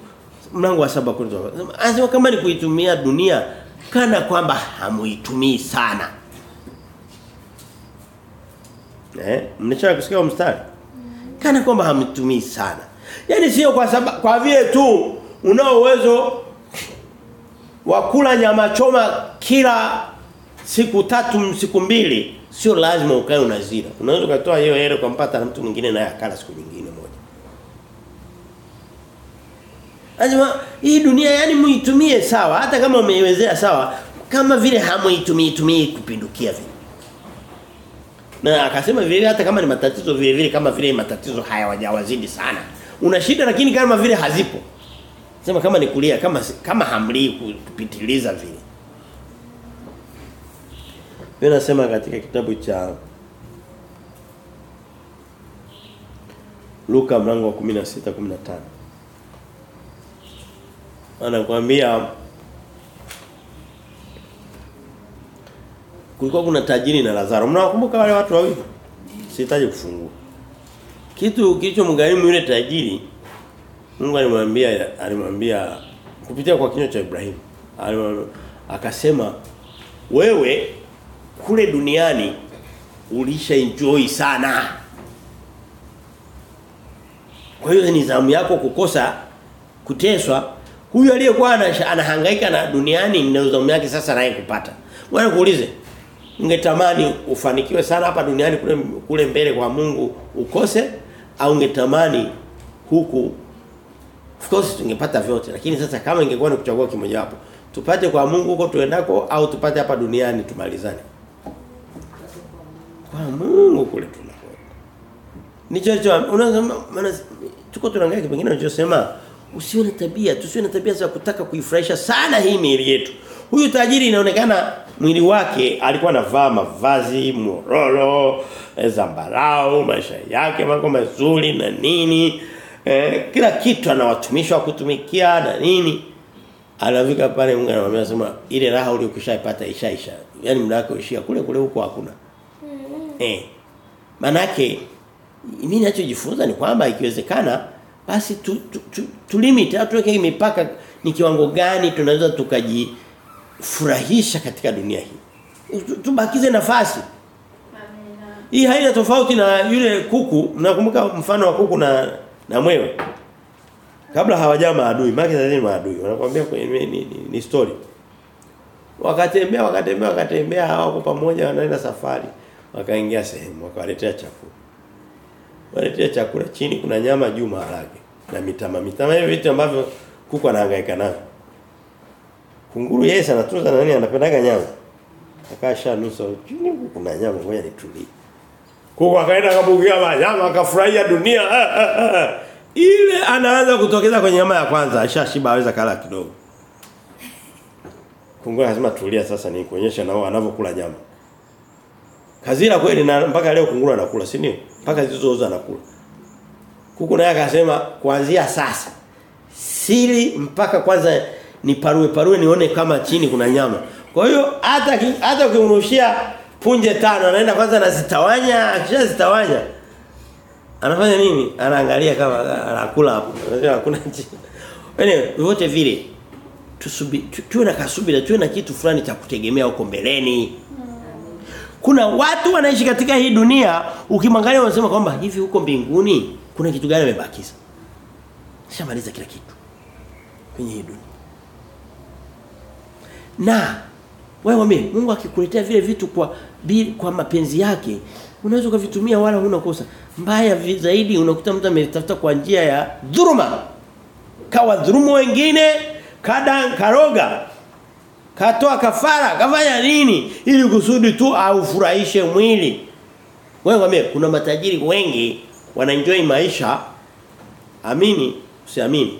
mlango wa saba kwanza. Anasema kama ni kuitumia dunia kana kwamba hamuitumii sana. Eh, mnachaka kusikia mstari? Kana kwamba hamtumii sana. Yaani sio kwa sababu kwa vile tu unao uwezo wa kula nyama choma kila siku tatu siku mbili sio lazima ukae unazira. Unaweza ukatoa hiyo hela kumpata na mtu mwingine naye akala siku nyingine moja. Lazima hii dunia yani muitumie sawa hata kama umeiwezea sawa kama vile hamuitumii tumii kupindukia vile. Na akasema vile hata kama ni matatizo vile vile kama vile matatizo haya wajawazidi sana. Una shida lakini kama vile hazipo. Sema kama ni kulia kama kama hamlii kupitiliza vile. Mimi nasema katika kitabu cha Luka mlango wa 16 15 Anakuambia kulikuwa kuna tajiri na Lazaro. Mnawakumbuka wale watu wawili? Sihitaji kufungua. Kitu kilichomgharimu yule tajiri Mungu alimwambia alimwambia kupitia kwa kinywa cha Ibrahimu akasema wewe kule duniani ulisha enjoy sana. Kwa hiyo ni zamu yako kukosa kuteswa. Huyu aliyekuwa anahangaika na duniani ni zamu yake sasa naye kupata. Wewe kuulize ungetamani ufanikiwe sana hapa duniani kule kule mbele kwa Mungu ukose au ungetamani huku of course tungepata vyote lakini sasa kama ingekuwa ni kuchagua kimoja wapo tupate kwa Mungu huko tuendako au tupate hapa duniani tumalizane? Kwa Mungu kule tunakwenda. Ni chocho unasema tuko tunaangalia pengine unachosema usiwe na tabia tusiwe na tabia za kutaka kuifurahisha sana hii miili yetu. Huyu tajiri inaonekana mwili wake alikuwa anavaa mavazi mororo zambarau maisha yake mako mazuri na nini eh, kila kitu ana watumishi wa kutumikia na nini. Anafika pale Mungu anamwambia sema ile raha uliyokishaipata ishaisha. Yani muda wako ishia kule kule huko hakuna. Eh manake mimi ninachojifunza ni kwamba ikiwezekana basi tu, tu, tu, tu limit au tuweke mipaka ni kiwango gani tunaweza tukajifurahisha katika dunia hii. Tubakize nafasi. Hii haina tofauti na yule kuku. Mnakumbuka mfano wa kuku na na mwewe kabla hawajaa maadui maana sasa ni maadui wanakuambia ni, ni, ni, ni story wakatembea wakatembea wakatembea hawako pamoja wanaenda safari Wakaingia sehemu wakawaletea chakula. Waletea chakula chini kuna nyama juu maharage na mitama. Mitama hivi vitu ambavyo kuku anahangaika navyo. Kunguru yeye sana tunza nani anapendaga nyama. Akasha nusa chini kuna nyama ngoja nitulie. Kuku akaenda kabugia wanyama akafurahia dunia. Ah, ah, ah. Ile anaanza kutokeza kwenye nyama ya kwanza ashashiba aweza kala kidogo. Kunguru lazima tulia sasa ni kuonyesha nao anavyokula nyama. Kazira kweli na mpaka leo kunguru anakula si ndio? Mpaka zilizooza anakula. Kuku naye akasema kuanzia sasa sili mpaka kwanza ni parue parue nione kama chini kuna nyama. Kwa hiyo hata hata ukimrushia punje tano anaenda kwanza anazitawanya, akishazitawanya anafanya nini? Anaangalia kama anakula hapo. Hakuna chini. Wote vile tusubi tu- tuwe na kasubira tuwe na kitu fulani cha kutegemea huko mbeleni. Kuna watu wanaishi katika hii dunia ukimwangalia unasema kwamba hivi huko mbinguni kuna kitu gani amebakiza? Shamaliza kila kitu kwenye hii dunia. Na wewe mwambie Mungu akikuletea vile vitu kwa kwa mapenzi yake unaweza kuvitumia wala huna kosa. Mbaya zaidi unakuta mtu ametafuta kwa njia ya dhuruma Kawa dhulumu wengine, kada karoga. Katoa kafara, kafanya nini ili kusudi tu aufurahishe mwili. Wewe mwambie kuna matajiri wengi wanaenjoy maisha amini usiamini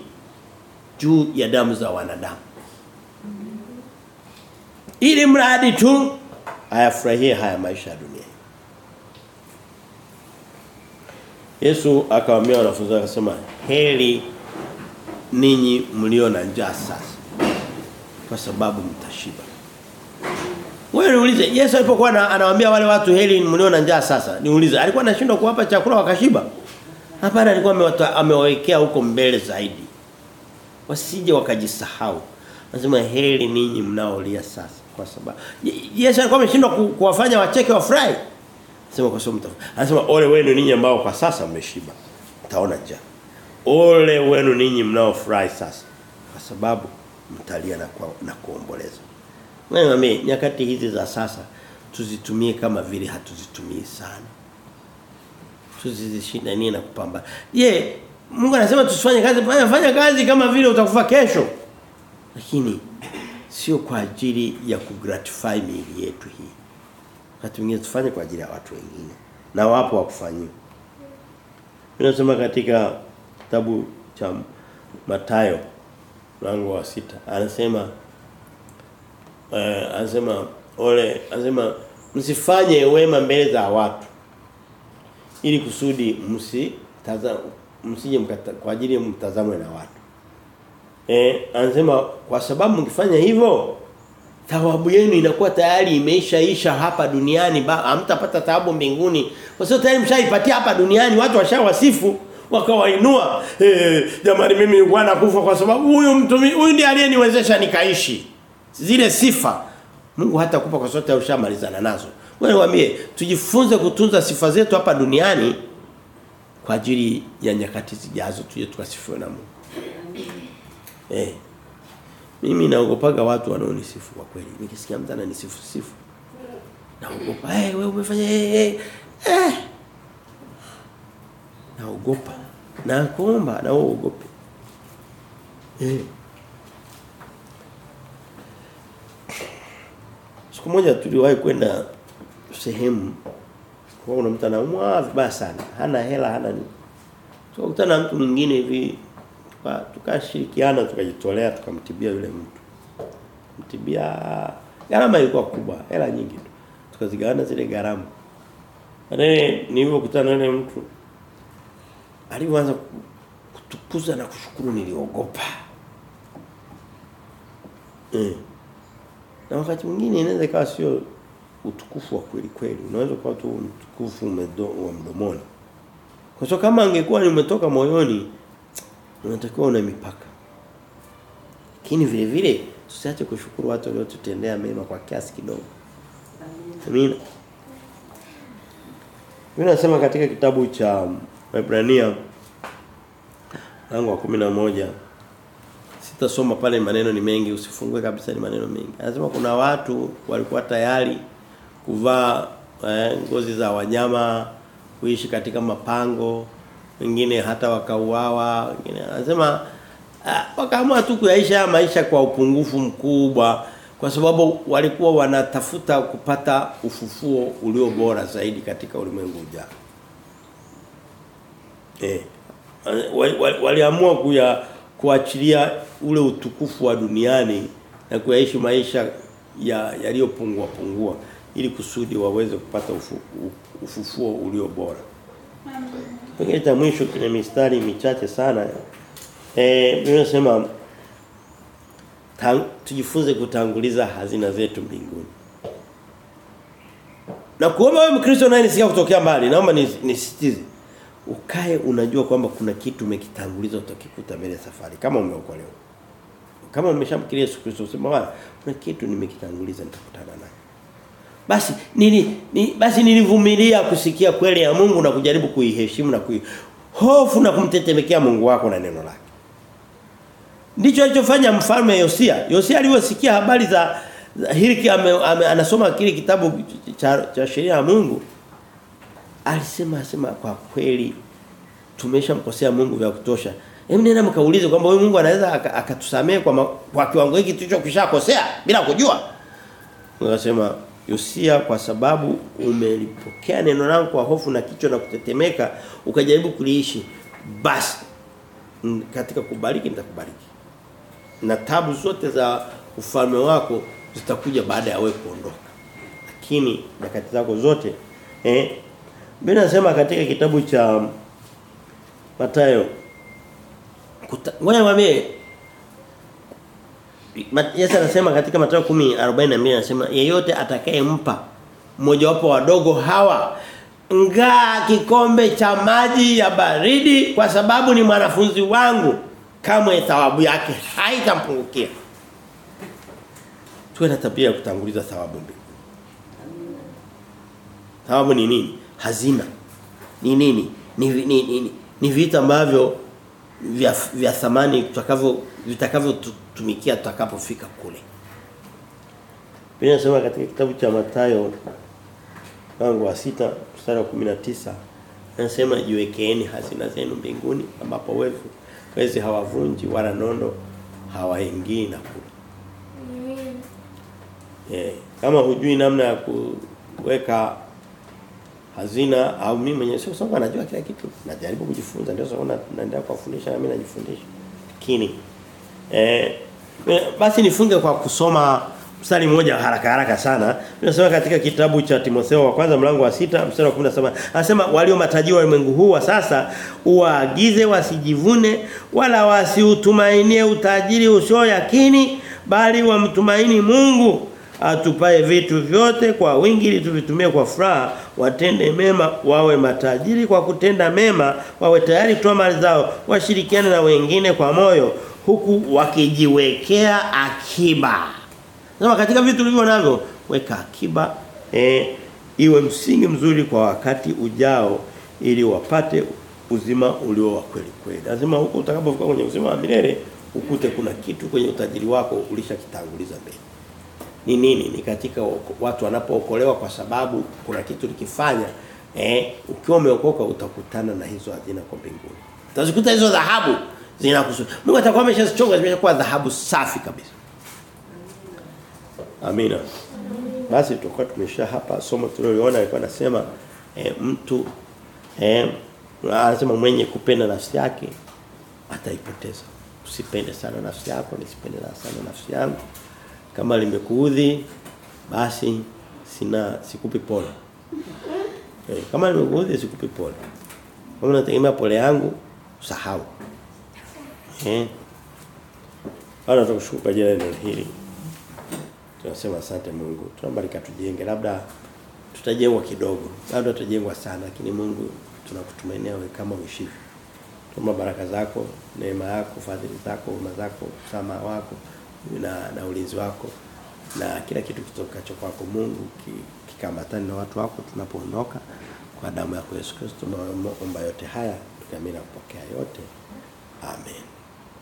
juu ya damu za wanadamu. Ili mradi tu ayafurahie haya maisha ya dunia. Yesu akawaambia wanafunzi wake akasema heri ninyi mlio na njaa sasa kwa sababu mtashiba. Wewe niulize Yesu alipokuwa anawaambia wale watu heri mlio na njaa sasa niulize alikuwa anashindwa kuwapa chakula wakashiba? Hapana alikuwa amewawekea huko mbele zaidi. Wasije wakajisahau. Anasema heri ninyi mnaolia sasa kwa sababu Yesu alikuwa ameshindwa kuwafanya wacheke wafurahi. Anasema kwa sababu mtafu- Anasema ole wenu ninyi ambao kwa sasa mmeshiba. Mtaona njaa. Ole wenu ninyi mnaofurahi sasa kwa sababu mtalia na kwa, na kuomboleza. Mimi nyakati hizi za sasa tuzitumie kama vile hatuzitumii sana. Tuzishindanie na kupambana. Je, Mungu anasema tusifanye kazi, fanya kazi kama vile utakufa kesho. Lakini sio kwa ajili ya kugratify miili yetu hii. Wakati mwingine tufanye kwa ajili ya watu wengine. Na wapo wakufanyia. Ninasema katika kitabu cha Mathayo mlango wa sita anasema eh anasema ole anasema msifanye wema mbele za watu ili kusudi msi taza msije mkata, kwa ajili ya mtazamwe na watu. Eh anasema kwa sababu mkifanya hivyo thawabu yenu inakuwa tayari imeishaisha hapa duniani hamtapata thawabu mbinguni. Kwa sababu tayari mshaipatia hapa duniani watu washawasifu wakawainua. Eh jamani mimi nilikuwa nakufa kwa sababu huyu mtu huyu ndiye aliyeniwezesha nikaishi. Zile sifa Mungu hata kupa kwa sote ushamalizana nazo. Wewe waambie tujifunze kutunza sifa zetu hapa duniani kwa ajili ya nyakati zijazo tuje tukasifiwe na Mungu eh mimi naogopaga watu wanaonisifu kwa kweli. Nikisikia mtu ananisifu sifu. Naogopa. Eh wewe umefanya eh eh. eh. Naogopa. Na kuomba na uogope. Eh. Siku moja tuliwahi kwenda sehemu kwa kuna mtu anaumwa vibaya sana. Hana hela, hana nini. Tukakutana na mtu mwingine hivi tuka- tukashirikiana tukajitolea tukamtibia yule mtu. Mtibia gharama ilikuwa kubwa hela nyingi tu. Tukazigawana zile gharama. Baadaye nilipokutana na yule mtu alianza kutukuza na kushukuru niliogopa. Eh. Na wakati mwingine inaweza ikawa sio utukufu wa kweli kweli. Unaweza kuwa tu utukufu wa mdomoni. Kwa sababu kama angekuwa umetoka moyoni unatakiwa una mipaka. Lakini vile vile tusiache kushukuru watu waliotutendea mema kwa kiasi kidogo. Amina. Mimi nasema katika kitabu cha Waebrania mlango wa 11 sitasoma pale maneno ni mengi usifungue kabisa ni maneno mengi. Anasema kuna watu walikuwa tayari kuvaa eh, ngozi za wanyama kuishi katika mapango wengine hata wakauawa wengine anasema ah, wakaamua tu kuyaisha maisha kwa upungufu mkubwa kwa sababu walikuwa wanatafuta kupata ufufuo ulio bora zaidi katika ulimwengu ujao eh waliamua wali, kuya kuachilia ule utukufu wa duniani na kuyaishi maisha ya yaliyopungua pungua ili kusudi waweze kupata ufu, ufufuo ulio bora. Pengine cha mwisho kwenye mistari michache sana. Eh ninasema tujifunze kutanguliza hazina zetu mbinguni. Na kuomba wewe Mkristo naye nisikia kutokea mbali, naomba nisisitize. Ukae unajua kwamba kuna kitu umekitanguliza utakikuta mbele safari kama umeokolewa. Kama umeshamkiria Yesu Kristo usema bwana kuna kitu nimekitanguliza nitakutana naye. Basi nili ni, basi nilivumilia kusikia kweli ya Mungu na kujaribu kuiheshimu na kui hofu na kumtetemekea Mungu wako na neno lake. Ndicho alichofanya mfalme Yosia. Yosia aliposikia habari za, za hili anasoma kile kitabu cha, cha sheria ya Mungu alisema asema kwa kweli tumeshamkosea Mungu vya kutosha. Hebu nenda mkaulize kwamba huyu Mungu anaweza akatusamee kwa kwa kiwango hiki tulichokishakosea bila kujua. Akasema Yosia kwa sababu umelipokea neno langu kwa hofu na kichwa na kutetemeka ukajaribu kuliishi basi katika kubariki nitakubariki. Na tabu zote za ufalme wako zitakuja baada ya wewe kuondoka. Lakini nyakati zako zote eh Biblia inasema katika kitabu cha Mathayo ngoja niwaambie Yesu anasema katika Mathayo 10:42 anasema yeyote atakayempa mmoja wapo wadogo hawa ngaa kikombe cha maji ya baridi kwa sababu ni mwanafunzi wangu kamwe thawabu yake haitampungukia. Tuwe na tabia ya kutanguliza thawabu mbili. Thawabu ni nini? Hazina. Ni nini? Ni ni, ni, ni, ni vitu ambavyo vya vya thamani tutakavyo vitakavyotumikia tutakapofika kule. Biblia inasema katika kitabu cha Mathayo mlango wa sita mstari wa 19 anasema jiwekeeni hazina zenu mbinguni ambapo wevu wezi hawavunji wala nondo hawaingii na kula. Eh, kama hujui namna ya kuweka hazina au mimi mwenyewe sio sababu najua kila kitu. Najaribu kujifunza ndio sababu naendelea kuwafundisha na mimi najifundisha. Lakini eh basi nifunge kwa kusoma mstari mmoja haraka haraka sana. Tunasema katika kitabu cha Timotheo wa kwanza mlango wa sita mstari wa 17 anasema walio matajiri wa ulimwengu huu wa sasa uwaagize wasijivune wala wasiutumainie utajiri usio yakini bali wamtumaini Mungu. Atupae vitu vyote kwa wingi ili tuvitumie kwa furaha watende mema wawe matajiri kwa kutenda mema wawe tayari kutoa mali zao washirikiane na wengine kwa moyo huku wakijiwekea akiba. Sasa katika vitu ulivyo navyo weka akiba eh, iwe msingi mzuri kwa wakati ujao ili wapate uzima ulio wa kweli kweli. Lazima huko utakapofika kwenye uzima wa milele ukute kuna kitu kwenye utajiri wako ulishakitanguliza mbele. Ni nini? Ni katika watu wanapookolewa kwa sababu kuna kitu likifanya eh ukiwa umeokoka utakutana na hizo hazina kwa mbinguni. Utazikuta hizo dhahabu zinakusu Mungu atakuwa ameshazichonga zimeshakuwa dhahabu safi kabisa. Amina. Basi tutakuwa tumesha hapa. Somo tuliloliona alikuwa anasema eh, mtu eh anasema mwenye kupenda nafsi yake ataipoteza. Usipende sana nafsi yako nisipende sana nafsi yangu. Kama limekuudhi basi sina sikupi pole. Eh, kama limekuudhi sikupi pole. Kama unategemea pole yangu sahau eh Bwana tukushukuru kwa ajili ya hili. Tunasema asante Mungu. Tunaomba likatujenge. labda tutajengwa kidogo. Labda tutajengwa sana lakini Mungu tunakutumainia wewe kama uishivyo Tuma baraka zako, neema yako, fadhili zako, huruma zako, msamaha wako na na ulinzi wako. Na kila kitu kitokacho kwako Mungu kikambatana na watu wako tunapoondoka kwa damu ya Yesu Kristo. Tunaomba yote haya tukiamini kupokea yote. Amen